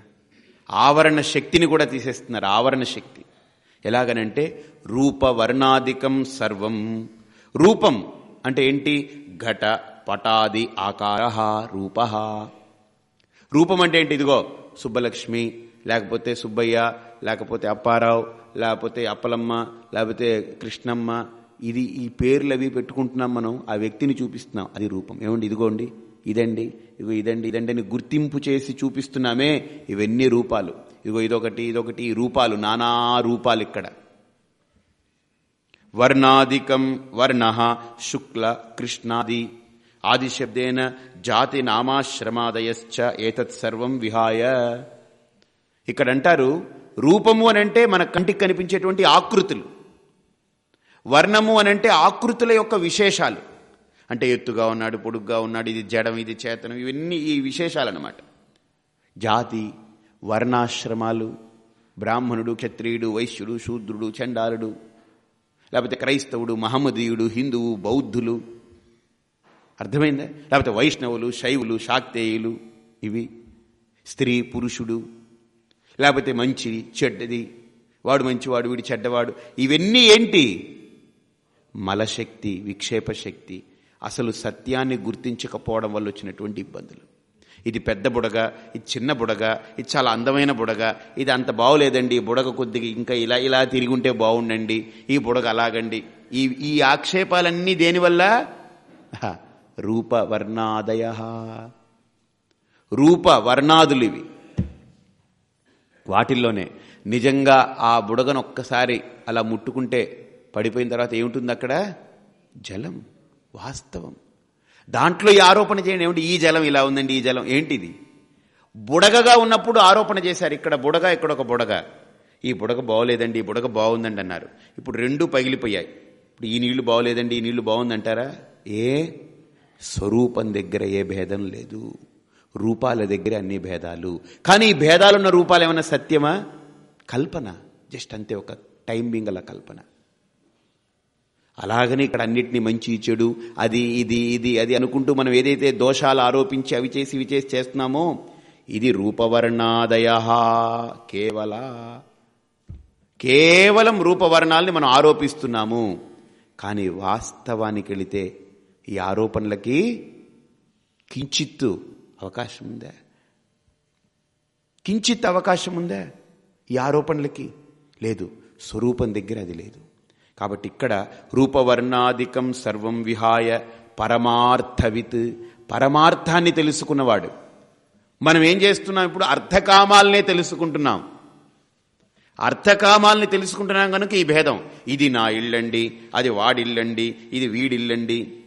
ఆవరణ శక్తిని కూడా తీసేస్తున్నారు ఆవరణ శక్తి. ఎలాగనంటే రూపవర్ణాదికం సర్వం రూపం. అంటే ఏంటి? ఘట పటాది ఆకార రూప రూపం అంటే ఏంటి ఇదిగో? సుబ్బలక్ష్మి లేకపోతే సుబ్బయ్య లేకపోతే అప్పారావు లేకపోతే అప్పలమ్మ లేకపోతే కృష్ణమ్మ. ఇది ఈ పేర్లు అవి పెట్టుకుంటున్నాం మనం ఆ వ్యక్తిని చూపిస్తున్నాం. అది రూపం. ఏమండి ఇదిగోండి ఇదండి ఇగో ఇదండి ఇదండి అని గుర్తింపు చేసి చూపిస్తున్నామే ఇవన్నీ రూపాలు. ఇగో ఇదొకటి ఇదొకటి రూపాలు నానా రూపాలు ఇక్కడ. వర్ణాదికం వర్ణ శుక్ల కృష్ణాది. ఆదిశబ్దేన జాతి నామాశ్రమాదయశ్చ ఏతత్ సర్వం విహాయ. ఇక్కడ అంటారు రూపము అనంటే మన కంటికి కనిపించేటువంటి ఆకృతులు. వర్ణము అనంటే ఆకృతుల యొక్క విశేషాలు. అంటే ఎత్తుగా ఉన్నాడు పొడుగ్గా ఉన్నాడు ఇది జడం ఇది చేతనం ఇవన్నీ ఈ విశేషాలు అన్నమాట జాతి వర్ణాశ్రమాలు బ్రాహ్మణుడు క్షత్రియుడు వైశ్యుడు శూద్రుడు చండాలుడు లేకపోతే క్రైస్తవుడు మహమ్మదీయుడు హిందువు బౌద్ధులు. అర్థమైందా? లేకపోతే వైష్ణవులు శైవులు శాక్తేయులు ఇవి. స్త్రీ పురుషుడు. లేకపోతే మంచి చెడ్డది. వాడు మంచివాడు వీడు చెడ్డవాడు. ఇవన్నీ ఏంటి? మలశక్తి విక్షేప శక్తి. అసలు సత్యాన్ని గుర్తించకపోవడం వల్ల వచ్చినటువంటి ఇబ్బందులు. ఇది పెద్ద బుడగ ఇది చిన్న బుడగ ఇది చాలా అందమైన బుడగ ఇది అంత బాగులేదండి బుడగ కొద్దిగా ఇంకా ఇలా ఇలా తిరిగి ఉంటే బాగుండండి ఈ బుడగ అలాగండి. ఈ ఈ ఆక్షేపాలన్నీ దేనివల్ల హ, రూప వర్ణాదయ రూప వర్ణాదులు ఇవి వాటిల్లోనే నిజంగా ఆ బుడగను ఒక్కసారి అలా ముట్టుకుంటే పడిపోయిన తర్వాత ఏముంటుంది అక్కడ జలం వాస్తవం. దాంట్లో ఈ ఆరోపణ చేయండి. ఏమిటి ఈ జలం ఇలా ఉందండి ఈ జలం. ఏంటిది? బుడగగా ఉన్నప్పుడు ఆరోపణ చేశారు. ఇక్కడ బుడగ ఇక్కడ ఒక బుడగ. ఈ బుడగ బాగోలేదండి ఈ బుడగ బాగుందండి అన్నారు. ఇప్పుడు రెండు పగిలిపోయాయి. ఇప్పుడు ఈ నీళ్ళు బాగోలేదండి ఈ నీళ్ళు బాగుందంటారా? ఏ? స్వరూపం దగ్గర ఏ భేదం లేదు. రూపాల దగ్గర అన్ని భేదాలు. కానీ ఈ భేదాలున్న రూపాలు ఏమైనా సత్యమా? కల్పన. జస్ట్ అంతే ఒక టైమింగ్ అలా కల్పన. అలాగని ఇక్కడ అన్నిటినీ మంచి చెడు అది ఇది ఇది అది అనుకుంటూ మనం ఏదైతే దోషాలు ఆరోపించి అవి చేసి ఇవి చేసి చేస్తున్నామో ఇది రూపవర్ణాదయ కేవల కేవలం రూపవర్ణాలని మనం ఆరోపిస్తున్నాము. కానీ వాస్తవానికి వెళితే ఈ ఆరోపణలకి కించిత్తు అవకాశం ఉందా? కించిత్ అవకాశం ఉందా ఈ ఆరోపణలకి? లేదు. స్వరూపం దగ్గర అది లేదు. కాబట్టి ఇక్కడ రూపవర్ణాధికం సర్వం విహాయ పరమార్థవిత్. పరమార్థాన్ని తెలుసుకున్నవాడు. మనం ఏం చేస్తున్నాం ఇప్పుడు? అర్థకామాలనే తెలుసుకుంటున్నాం. అర్థకామాల్ని తెలుసుకుంటున్నాం కనుక ఈ భేదం. ఇది నా ఇల్లండి అది వాడిల్లండి ఇది వీడిల్లండి.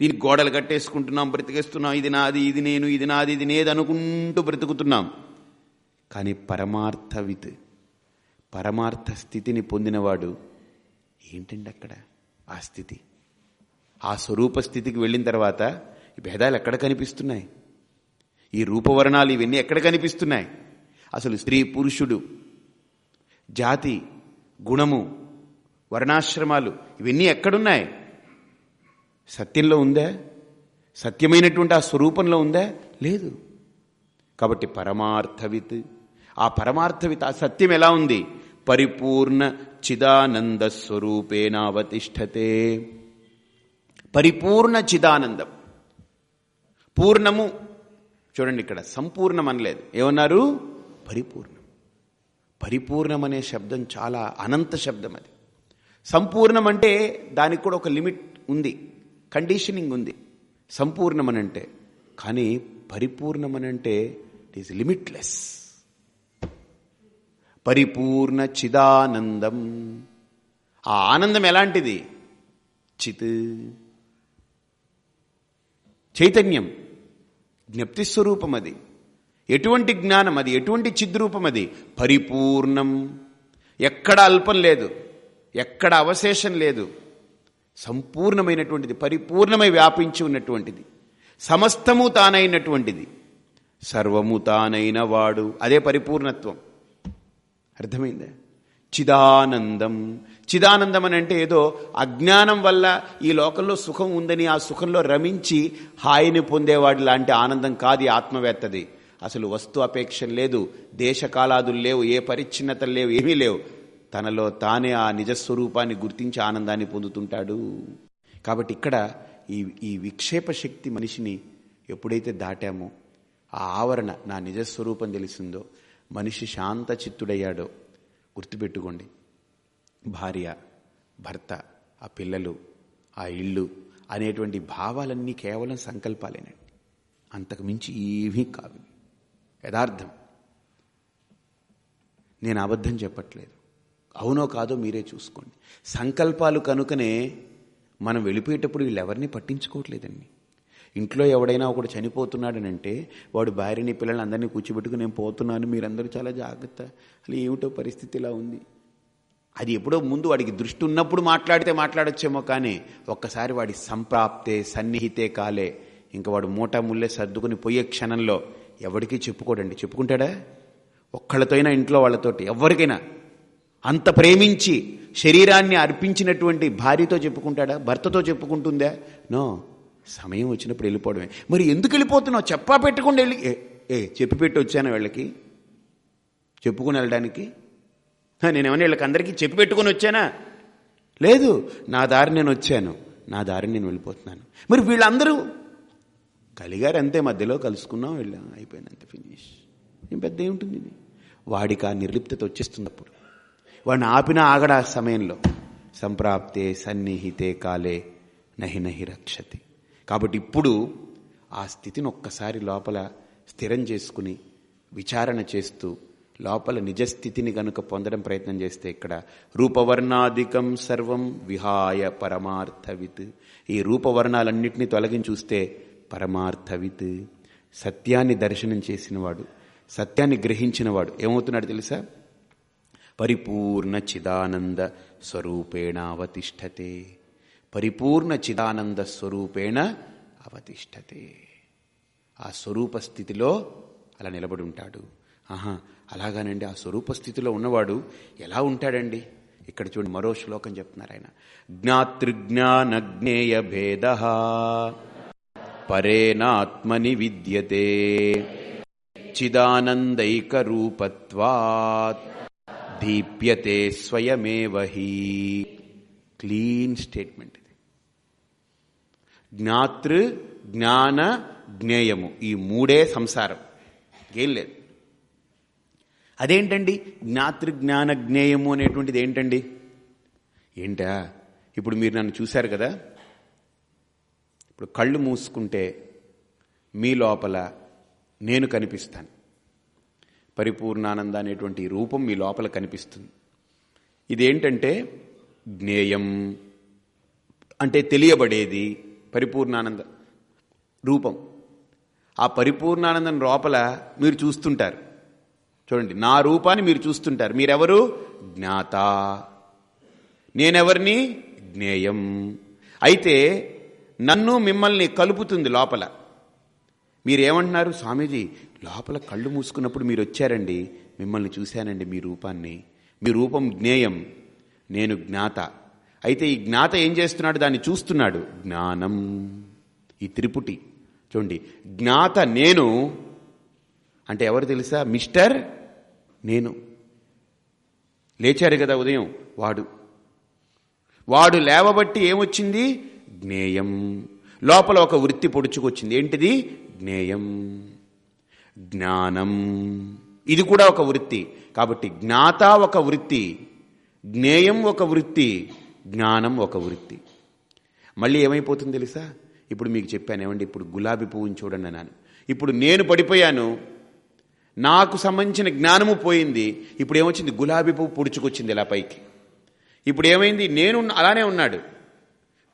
దీని గోడలు కట్టేసుకుంటున్నాం బ్రతికేస్తున్నాం. ఇది నాది ఇది నేను ఇది నాది ఇది నేది అనుకుంటూ బ్రతుకుతున్నాం. కానీ పరమార్థవిత్. పరమార్థ స్థితిని పొందినవాడు ఏంటండి అక్కడ? ఆ స్థితి. ఆ స్వరూప స్థితికి వెళ్ళిన తర్వాత ఈ భేదాలు ఎక్కడ కనిపిస్తున్నాయి? ఈ రూపవర్ణాలు ఇవన్నీ ఎక్కడ కనిపిస్తున్నాయి? అసలు స్త్రీ పురుషుడు జాతి గుణము వర్ణాశ్రమాలు ఇవన్నీ ఎక్కడున్నాయి? సత్యంలో ఉందా? సత్యమైనటువంటి ఆ స్వరూపంలో ఉందా? లేదు. కాబట్టి పరమార్థవిత్ ఆ పరమార్థవిత్ ఆ సత్యం ఎలా ఉంది? పరిపూర్ణ చిదానంద స్వరూపేణావతిష్టతే పరిపూర్ణ చిదానందం. పూర్ణము చూడండి ఇక్కడ సంపూర్ణం అనలేదు ఏమన్నారు? పరిపూర్ణం. పరిపూర్ణం అనే శబ్దం చాలా అనంత శబ్దం అది. సంపూర్ణం అంటే దానికి కూడా ఒక లిమిట్ ఉంది కండిషనింగ్ ఉంది. సంపూర్ణమనంటే కానీ పరిపూర్ణమనంటే ఇట్ ఈస్ లిమిట్లెస్. పరిపూర్ణ చిదానందం. ఆ ఆనందం ఎలాంటిది? చిత్. చైతన్యం. జ్ఞప్తి స్వరూపం అది. ఎటువంటి జ్ఞానం అది? ఎటువంటి చిద్రూపం అది? పరిపూర్ణం. ఎక్కడ అల్పం లేదు. ఎక్కడ అవశేషం లేదు. సంపూర్ణమైనటువంటిది పరిపూర్ణమై వ్యాపించి ఉన్నటువంటిది. సమస్తము తానైనటువంటిది. సర్వము తానైన వాడు. అదే పరిపూర్ణత్వం. అర్థమైందా? చిదానందం. చిదానందం అని అంటే ఏదో అజ్ఞానం వల్ల ఈ లోకంలో సుఖం ఉందని ఆ సుఖంలో రమించి హాయిని పొందేవాడి లాంటి ఆనందం కాదు ఆత్మవేత్తది. అసలు వస్తు అపేక్ష లేదు దేశకాలాదులు లేవు ఏ పరిచ్ఛిన్నతలు లేవు ఏమీ లేవు. తనలో తానే ఆ నిజస్వరూపాన్ని గుర్తించి ఆనందాన్ని పొందుతుంటాడు. కాబట్టి ఇక్కడ ఈ ఈ విక్షేప శక్తి మనిషిని ఎప్పుడైతే దాటామో ఆ ఆవరణ నా నిజస్వరూపం తెలిసిందో మనిషి శాంత చిత్తుడయ్యాడో గుర్తుపెట్టుకోండి. భార్య భర్త ఆ పిల్లలు ఆ ఇల్లు అనేటువంటి భావాలన్నీ కేవలం సంకల్పాలేనండి. అంతకు మించి ఏమీ కావు యథార్థం. నేను అబద్ధం చెప్పట్లేదు. అవునో కాదో మీరే చూసుకోండి. సంకల్పాలు కనుకనే మనం వెళ్ళిపోయేటప్పుడు వీళ్ళు ఎవరిని పట్టించుకోవట్లేదండి. ఇంట్లో ఎవడైనా ఒకడు చనిపోతున్నాడనంటే వాడు భార్యని పిల్లల్ని అందరినీ కూర్చోబెట్టుకుని నేను పోతున్నాను మీరందరూ చాలా జాగ్రత్త అసలు ఏమిటో పరిస్థితి ఇలా ఉంది. అది ఎప్పుడో ముందు వాడికి దృష్టి ఉన్నప్పుడు మాట్లాడితే మాట్లాడొచ్చేమో కానీ ఒక్కసారి వాడి సంప్రాప్తే సన్నిహితే కాలే. ఇంకా వాడు మూటా ముల్లే సర్దుకుని పోయే క్షణంలో ఎవరికీ చెప్పుకోడండి. చెప్పుకుంటాడా? ఒక్కళ్ళతోనైనా ఇంట్లో వాళ్ళతోటి ఎవరికైనా. అంత ప్రేమించి శరీరాన్ని అర్పించినటువంటి భార్యతో చెప్పుకుంటాడా? భర్తతో చెప్పుకుంటుందా? నో. సమయం వచ్చినప్పుడు వెళ్ళిపోవడమే. మరి ఎందుకు వెళ్ళిపోతున్నావు? చెప్పా పెట్టకుండా వెళ్ళి ఏ ఏ చెప్పి పెట్టి వచ్చాను వీళ్ళకి. చెప్పుకుని వెళ్ళడానికి. నేనేమన్నా వీళ్ళకి అందరికీ చెప్పి పెట్టుకుని వచ్చానా? లేదు నా దారి నేను వచ్చాను. నా దారి నేను వెళ్ళిపోతున్నాను. మరి వీళ్ళందరూ కలిగారు అంతే మధ్యలో కలుసుకున్నాం వెళ్ళాం అయిపోయింది అంతే ఫినిష్ ఏం పెద్ద ఏముంటుంది ఇది? వాడికి ఆ నిర్లిప్తత వచ్చేస్తుంది అప్పుడు వాడిని ఆపిన ఆగడా సమయంలో. సంప్రాప్తే సన్నిహితే కాలే నహి నహి రక్షతి. కాబట్టి ఇప్పుడు ఆ స్థితిని ఒక్కసారి లోపల స్థిరం చేసుకుని విచారణ చేస్తూ లోపల నిజస్థితిని గనుక పొందడం ప్రయత్నం చేస్తే ఇక్కడ రూపవర్ణాధికం సర్వం విహాయ పరమార్థవిత్. ఈ రూపవర్ణాలన్నింటినీ తొలగించి చూస్తే పరమార్థవిత్. సత్యాన్ని దర్శనం చేసినవాడు సత్యాన్ని గ్రహించినవాడు ఏమవుతున్నాడు తెలుసా? పరిపూర్ణ చిదానంద స్వరూపేణ అవతిష్టతే పరిపూర్ణ చిదానంద స్వరూపేణ అవతిష్టతే. ఆ స్వరూప స్థితిలో అలా నిలబడి ఉంటాడు. ఆహా అలాగానండి. ఆ స్వరూప స్థితిలో ఉన్నవాడు ఎలా ఉంటాడండి? ఇక్కడ చూడండి మరో శ్లోకం చెప్తున్నారు ఆయన. జ్ఞాతృజ్ఞానజ్ఞేయ భేద పరేనాత్మని విద్యతే చిదానందైక రూపత్వాత్ దీప్యతే స్వయమేవ హి. Clean statement. జ్ఞాతృ జ్ఞాన జ్ఞేయము. ఈ మూడే సంసారం. ఏం లేదు. అదేంటండి? జ్ఞాతృ జ్ఞాన జ్ఞేయము అనేటువంటిది ఏంటండి? ఏంటా? ఇప్పుడు మీరు నన్ను చూశారు కదా? ఇప్పుడు కళ్ళు మూసుకుంటే మీ లోపల నేను కనిపిస్తాను. పరిపూర్ణానంద అనేటువంటి రూపం మీ లోపల కనిపిస్తుంది. ఇదేంటంటే జ్ఞేయం. అంటే తెలియబడేది పరిపూర్ణానంద రూపం. ఆ పరిపూర్ణానందం లోపల మీరు చూస్తుంటారు. చూడండి నా రూపాన్ని మీరు చూస్తుంటారు. మీరెవరు? జ్ఞాత. నేనెవరిని? జ్ఞేయం. అయితే నన్ను మిమ్మల్ని కలుపుతుంది లోపల. మీరేమంటున్నారు? స్వామీజీ లోపల కళ్ళు మూసుకున్నప్పుడు మీరు వచ్చారండి. మిమ్మల్ని చూశానండి మీ రూపాన్ని. మీ రూపం జ్ఞేయం. నేను జ్ఞాత. అయితే ఈ జ్ఞాత ఏం చేస్తున్నాడు? దాన్ని చూస్తున్నాడు. జ్ఞానం. ఈ త్రిపుటి. చూడండి. జ్ఞాత నేను. అంటే ఎవరు తెలుసా? మిస్టర్ నేను. లేచారు కదా ఉదయం వాడు. వాడు లేవబట్టి ఏమొచ్చింది? జ్ఞేయం. లోపల ఒక వృత్తి పొడుచుకొచ్చింది. ఏంటిది? జ్ఞేయం. జ్ఞానం. ఇది కూడా ఒక వృత్తి. కాబట్టి జ్ఞాత ఒక వృత్తి. జ్ఞేయం ఒక వృత్తి. జ్ఞానం ఒక వృత్తి. మళ్ళీ ఏమైపోతుంది తెలుసా? ఇప్పుడు మీకు చెప్పాను ఏమండి? ఇప్పుడు గులాబీ పువ్వుని చూడండి అన్నాను. ఇప్పుడు నేను పడిపోయాను నాకు సంబంధించిన జ్ఞానము పోయింది ఇప్పుడు ఏమొచ్చింది? గులాబీ పువ్వు పొడుచుకొచ్చింది ఇలా పైకి. ఇప్పుడు ఏమైంది? నేను అలానే ఉన్నాడు.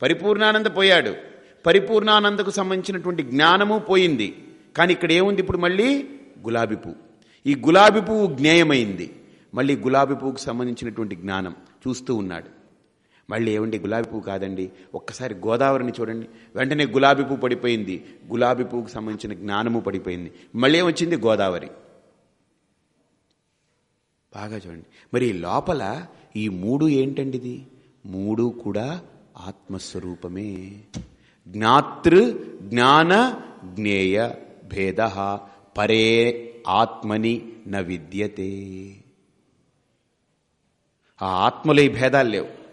పరిపూర్ణానంద పోయాడు. పరిపూర్ణానందకు సంబంధించినటువంటి జ్ఞానము పోయింది. కానీ ఇక్కడ ఏముంది ఇప్పుడు మళ్ళీ? గులాబీ పువ్వు. ఈ గులాబీ పువ్వు జ్ఞేయమైంది. మళ్ళీ గులాబీ పువ్వుకు సంబంధించినటువంటి జ్ఞానం చూస్తూ ఉన్నాడు. మళ్ళీ ఏమండి గులాబీ పువ్వు కాదండి. ఒక్కసారి గోదావరిని చూడండి. వెంటనే గులాబీ పువ్వు పడిపోయింది. గులాబీ పువ్వుకు సంబంధించిన జ్ఞానము పడిపోయింది. మళ్ళీ ఏమొచ్చింది? గోదావరి. బాగా చూడండి. మరి లోపల ఈ మూడు ఏంటండి ఇది మూడు కూడా ఆత్మస్వరూపమే. జ్ఞాతృ జ్ఞాన జ్ఞేయ భేద పరే ఆత్మని న విద్యతే. ఆ ఆత్మలో ఈ భేదాలు లేవు.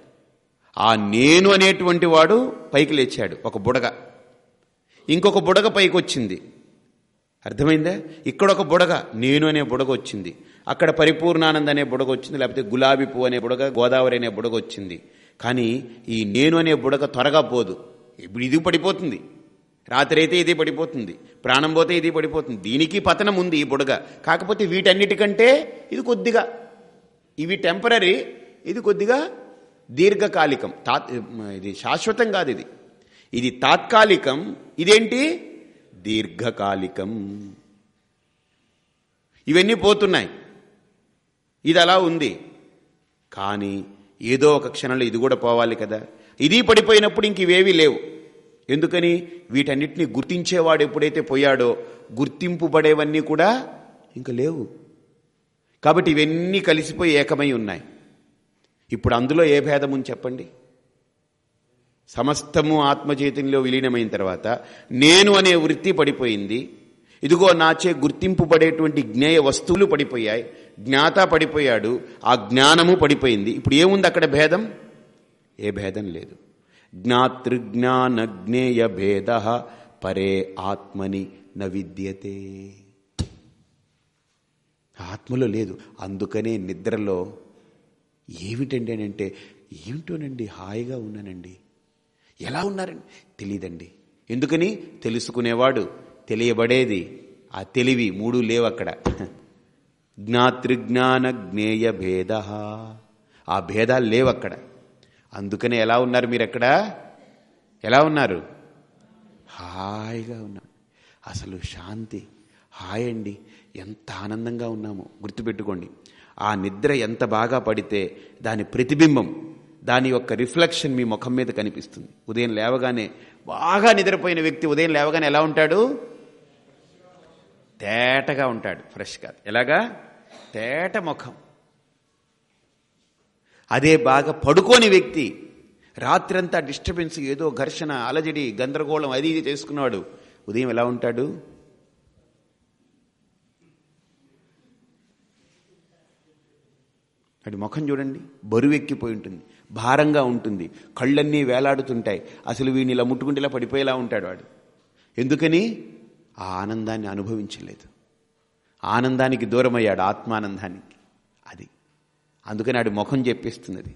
ఆ నేను అనేటువంటి వాడు పైకి లేచాడు ఒక బుడగ. ఇంకొక బుడగ పైకి వచ్చింది అర్థమైందా? ఇక్కడ ఒక బుడగ నేను అనే బుడగ వచ్చింది. అక్కడ పరిపూర్ణానంద అనే బుడగ వచ్చింది లేకపోతే గులాబీ పువ్వు అనే బుడగ గోదావరి అనే బుడగ వచ్చింది. కానీ ఈ నేను అనే బుడగ త్వరగా పోదు. ఇప్పుడు ఇది పడిపోతుంది. రాత్రి అయితే ఇది పడిపోతుంది. ప్రాణం పోతే ఇది పడిపోతుంది. దీనికి పతనం ఉంది ఈ బుడగ. కాకపోతే వీటన్నిటికంటే ఇది కొద్దిగా. ఇవి టెంపరీ ఇది కొద్దిగా దీర్ఘకాలికం. తా ఇది శాశ్వతం కాదు ఇది. ఇది తాత్కాలికం. ఇదేంటి? దీర్ఘకాలికం. ఇవన్నీ పోతున్నాయి. ఇది అలా ఉంది. కానీ ఏదో ఒక క్షణంలో ఇది కూడా పోవాలి కదా. ఇది పడిపోయినప్పుడు ఇంక ఇవేవీ లేవు. ఎందుకని? వీటన్నిటిని గుర్తించేవాడు ఎప్పుడైతే పోయాడో గుర్తింపుబడేవన్నీ కూడా ఇంక లేవు. కాబట్టి ఇవన్నీ కలిసిపోయి ఏకమై ఉన్నాయి. ఇప్పుడు అందులో ఏ భేదము చెప్పండి? సమస్తము ఆత్మచైతన్యంలో విలీనమైన తర్వాత నేను అనే వృత్తి పడిపోయింది. ఇదిగో నాచే గుర్తింపు పడేటువంటి జ్ఞేయ వస్తువులు పడిపోయాయి. జ్ఞాత పడిపోయాడు. ఆ జ్ఞానము పడిపోయింది. ఇప్పుడు ఏముంది అక్కడ భేదం? ఏ భేదం లేదు. జ్ఞాతృజ్ఞాన జ్ఞేయ భేద పరే ఆత్మని న విద్యతే. ఆత్మలో లేదు. అందుకనే నిద్రలో ఏమిటండి అని అంటే ఏమిటోనండి హాయిగా ఉన్నానండి? ఎలా ఉన్నారండి? తెలియదండి ఎందుకని? తెలుసుకునేవాడు తెలియబడేది. ఆ తెలివి మూడు లేవు అక్కడ జ్ఞాతృజ్ఞాన జ్ఞేయ భేద ఆ భేదాలు లేవు అక్కడ అందుకనే ఎలా ఉన్నారు మీరు ఎక్కడ ఎలా ఉన్నారు? హాయిగా ఉన్నారు అసలు శాంతి హాయ్ అండి ఎంత ఆనందంగా ఉన్నామో. గుర్తుపెట్టుకోండి. ఆ నిద్ర ఎంత బాగా పడితే దాని ప్రతిబింబం దాని యొక్క రిఫ్లెక్షన్ మీ ముఖం మీద కనిపిస్తుంది. ఉదయం లేవగానే బాగా నిద్రపోయిన వ్యక్తి ఉదయం లేవగానే ఎలా ఉంటాడు? తేటగా ఉంటాడు ఫ్రెష్గా ఎలాగా? తేట ముఖం. అదే బాగా పడుకోని వ్యక్తి రాత్రంతా డిస్టర్బెన్స్ ఏదో ఘర్షణ అలజడి గందరగోళం అది ఇది చేసుకున్నాడు. ఉదయం ఎలా ఉంటాడు? అటు ముఖం చూడండి బరువెక్కిపోయి ఉంటుంది భారంగా ఉంటుంది కళ్ళన్నీ వేలాడుతుంటాయి అసలు వీడిని ఇలా ముట్టుకుంటే ఇలా పడిపోయేలా ఉంటాడు వాడు. ఎందుకని? ఆ ఆనందాన్ని అనుభవించలేదు. ఆనందానికి దూరమయ్యాడు ఆత్మానందానికి. అది. అందుకని ఆడి ముఖం చెప్పిస్తుంది అది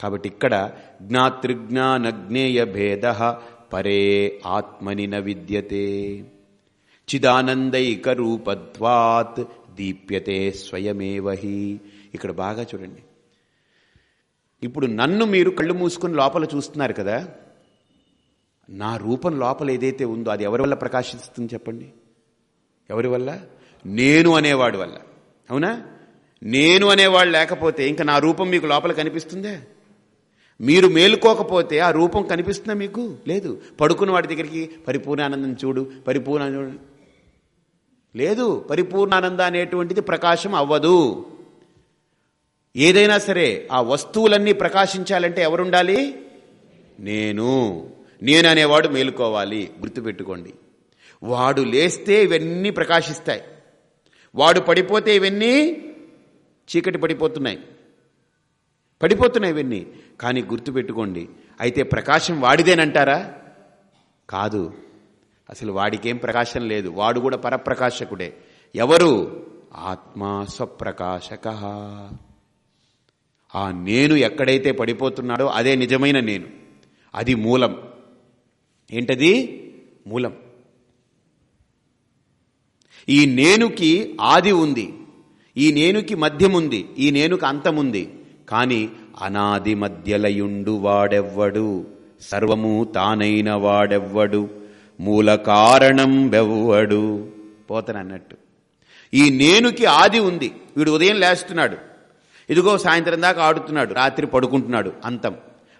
కాబట్టి ఇక్కడ జ్ఞాతృజ్ఞానజ్ఞేయ భేద పరే ఆత్మని న విద్యతే. చిదానందైక దీప్యతే స్వయమేవహి ఇక్కడ బాగా చూడండి. ఇప్పుడు నన్ను మీరు కళ్ళు మూసుకుని లోపల చూస్తున్నారు కదా నా రూపం లోపల ఏదైతే ఉందో అది ఎవరి వల్ల ప్రకాశిస్తుంది చెప్పండి? ఎవరి వల్ల? నేను అనేవాడు వల్ల. అవునా? నేను అనేవాడు లేకపోతే ఇంకా నా రూపం మీకు లోపల కనిపిస్తుందే? మీరు మేలుకోకపోతే ఆ రూపం కనిపిస్తుందా మీకు? లేదు. పడుకున్న వాడి దగ్గరికి పరిపూర్ణానందం చూడు పరిపూర్ణ చూడు లేదు పరిపూర్ణానంద అనేటువంటిది ప్రకాశం అవ్వదు. ఏదైనా సరే ఆ వస్తువులన్నీ ప్రకాశించాలంటే ఎవరుండాలి? నేను. నేను అనేవాడు మేలుకోవాలి. గుర్తుపెట్టుకోండి. వాడు లేస్తే ఇవన్నీ ప్రకాశిస్తాయి. వాడు పడిపోతే ఇవన్నీ చీకటి పడిపోతున్నాయి. పడిపోతున్నాయి ఇవన్నీ. కానీ గుర్తుపెట్టుకోండి. అయితే ప్రకాశం వాడిదేనంటారా? కాదు. అసలు వాడికేం ప్రకాశం లేదు. వాడు కూడా పరప్రకాశకుడే. ఎవరు? ఆత్మా స్వప్రకాశక. ఆ నేను ఎక్కడైతే పడిపోతున్నాడో అదే నిజమైన నేను. అది మూలం. ఏంటది? మూలం. ఈ నేనుకి ఆది ఉంది. ఈ నేనుకి మధ్యముంది ఈ నేనుకి అంతముంది కాని అనాది మధ్యలయుండు వాడెవ్వడు. సర్వము తానైన వాడెవ్వడు. మూల కారణం బెవ్వడు పోతనన్నట్టు. ఈ నేనుకి ఆది ఉంది. వీడు ఉదయం లేస్తున్నాడు. ఇదిగో సాయంత్రం దాకా ఆడుతున్నాడు. రాత్రి పడుకుంటున్నాడు. అంతం.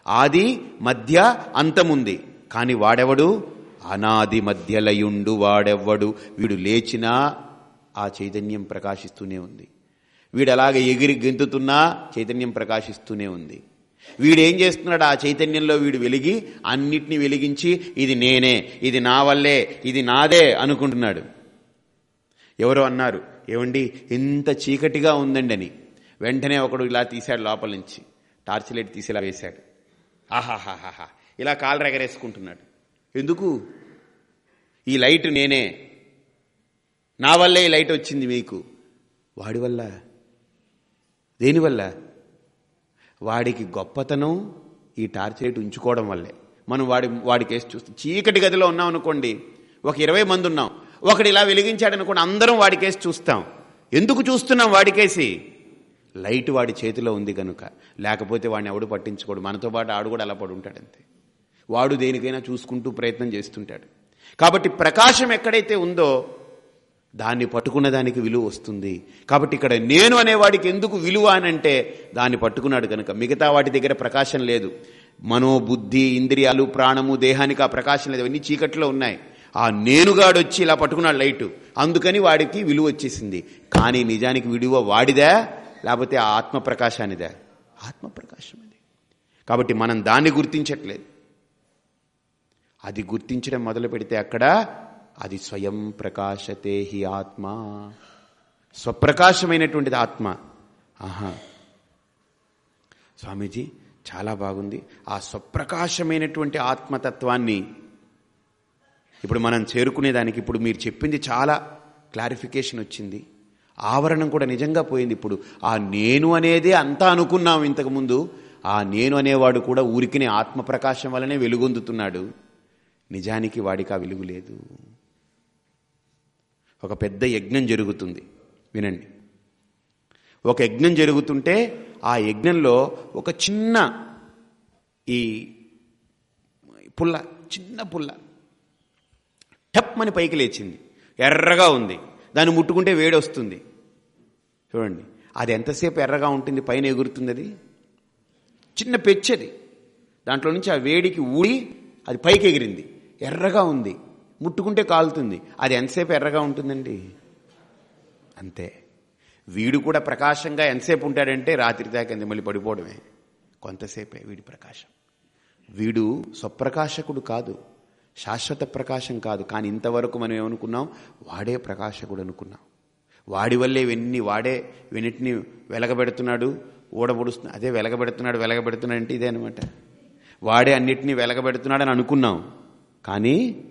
ఆది మధ్య అంతముంది కాని వాడెవడు? అనాది మధ్యలయుండు వాడెవ్వడు. వీడు లేచినా ఆ చైతన్యం ప్రకాశిస్తూనే ఉంది. వీడు అలాగే ఎగిరి గెంతుతున్నా చైతన్యం ప్రకాశిస్తూనే ఉంది. వీడేం చేస్తున్నాడు? ఆ చైతన్యంలో వీడు వెలిగి అన్నిటినీ వెలిగించి ఇది నేనే ఇది నా వల్లే ఇది నాదే అనుకుంటున్నాడు. ఎవరో అన్నారు ఏమండి ఇంత చీకటిగా ఉందండి అని వెంటనే ఒకడు ఇలా తీశాడు లోపల నుంచి. టార్చ్ లైట్ తీసి ఇలా వేశాడు. ఆహాహాహాహా. ఇలా కాలు రెగరేసుకుంటున్నాడు. ఎందుకు? ఈ లైట్ నేనే. నా వల్లే ఈ లైట్ వచ్చింది మీకు. వాడి వల్ల? దేనివల్ల వాడికి గొప్పతనం ఈ టార్చ్ లైట్ ఉంచుకోవడం వల్లే. మనం వాడి వాడికేసి చూస్తాం చీకటి గదిలో ఉన్నాం అనుకోండి ఒక ఇరవై మంది ఉన్నాం. ఒకడు ఇలా వెలిగించాడు అనుకోండి అందరం వాడికేసి చూస్తాం. ఎందుకు చూస్తున్నాం వాడికేసి లైట్ వాడి చేతిలో ఉంది కనుక లేకపోతే వాడిని ఎవడు పట్టించుకోడు. మనతో పాటు ఆడు కూడా అలా పడి ఉంటాడు అంతే. వాడు దేనికైనా చూసుకుంటూ ప్రయత్నం చేస్తుంటాడు. కాబట్టి ప్రకాశం ఎక్కడైతే ఉందో దాన్ని పట్టుకున్న దానికి విలువ వస్తుంది. కాబట్టి ఇక్కడ నేను అనేవాడికి ఎందుకు విలువ అని అంటే దాన్ని పట్టుకున్నాడు కనుక. మిగతా వాటి దగ్గర ప్రకాశం లేదు. మనోబుద్ధి ఇంద్రియాలు ప్రాణము దేహానికి ఆ ప్రకాశం లేదు. అవన్నీ చీకట్లో ఉన్నాయి. ఆ నేనుగాడొచ్చి ఇలా పట్టుకున్నాడు లైటు. అందుకని వాడికి విలువ వచ్చేసింది. కానీ నిజానికి విలువ వాడిదా? లేకపోతే ఆ ఆత్మ ప్రకాశానిదా ఆత్మ ప్రకాశం అది. కాబట్టి మనం దాన్ని గుర్తించట్లేదు. అది గుర్తించడం మొదలు పెడితే అక్కడ అది స్వయం ప్రకాశతే హి ఆత్మ. స్వప్రకాశమైనటువంటిది ఆత్మ. ఆహా. స్వామీజీ చాలా బాగుంది. ఆ స్వప్రకాశమైనటువంటి ఆత్మతత్వాన్ని ఇప్పుడు మనం చేరుకునేదానికి ఇప్పుడు మీరు చెప్పింది చాలా క్లారిఫికేషన్ వచ్చింది. ఆవరణం కూడా నిజంగా పోయింది ఇప్పుడు. ఆ నేను అనేదే అంతా అనుకున్నాం ఇంతకుముందు ఆ నేను అనేవాడు కూడా ఊరికినే ఆత్మప్రకాశం వల్లనే వెలుగొందుతున్నాడు. నిజానికి వాడికి ఆ వెలుగు లేదు. ఒక పెద్ద యజ్ఞం జరుగుతుంది. వినండి. ఒక యజ్ఞం జరుగుతుంటే ఆ యజ్ఞంలో ఒక చిన్న ఈ పుల్ల చిన్న పుల్ల టప్మని పైకి లేచింది. ఎర్రగా ఉంది. దాన్ని ముట్టుకుంటే వేడి వస్తుంది చూడండి. అది ఎంతసేపు ఎర్రగా ఉంటుంది పైన ఎగురుతుంది అది? చిన్న పెచ్చది. దాంట్లో నుంచి ఆ వేడికి ఊడి అది పైకి ఎగిరింది. ఎర్రగా ఉంది. ముట్టుకుంటే కాలుతుంది. అది ఎంతసేపు ఎర్రగా ఉంటుందండి? అంతే. వీడు కూడా ప్రకాశంగా ఎంతసేపు ఉంటాడంటే రాత్రి దాకా మళ్ళీ పడిపోవడమే. కొంతసేపే వీడి ప్రకాశం. వీడు స్వప్రకాశకుడు కాదు శాశ్వత ప్రకాశం కాదు. కానీ ఇంతవరకు మనం ఏమనుకున్నాం? వాడే ప్రకాశకుడు అనుకున్నాం. వాడి వల్లే ఇవన్నీ వాడే వెన్నిటిని వెలగబెడుతున్నాడు ఊడబొడుస్తున్నాడు. అదే వెలగబెడుతున్నాడు వెలగబెడుతున్నాడు అంటే ఇదే అనమాట వాడే అన్నిటినీ వెలగబెడుతున్నాడని అనుకున్నాం. కానీ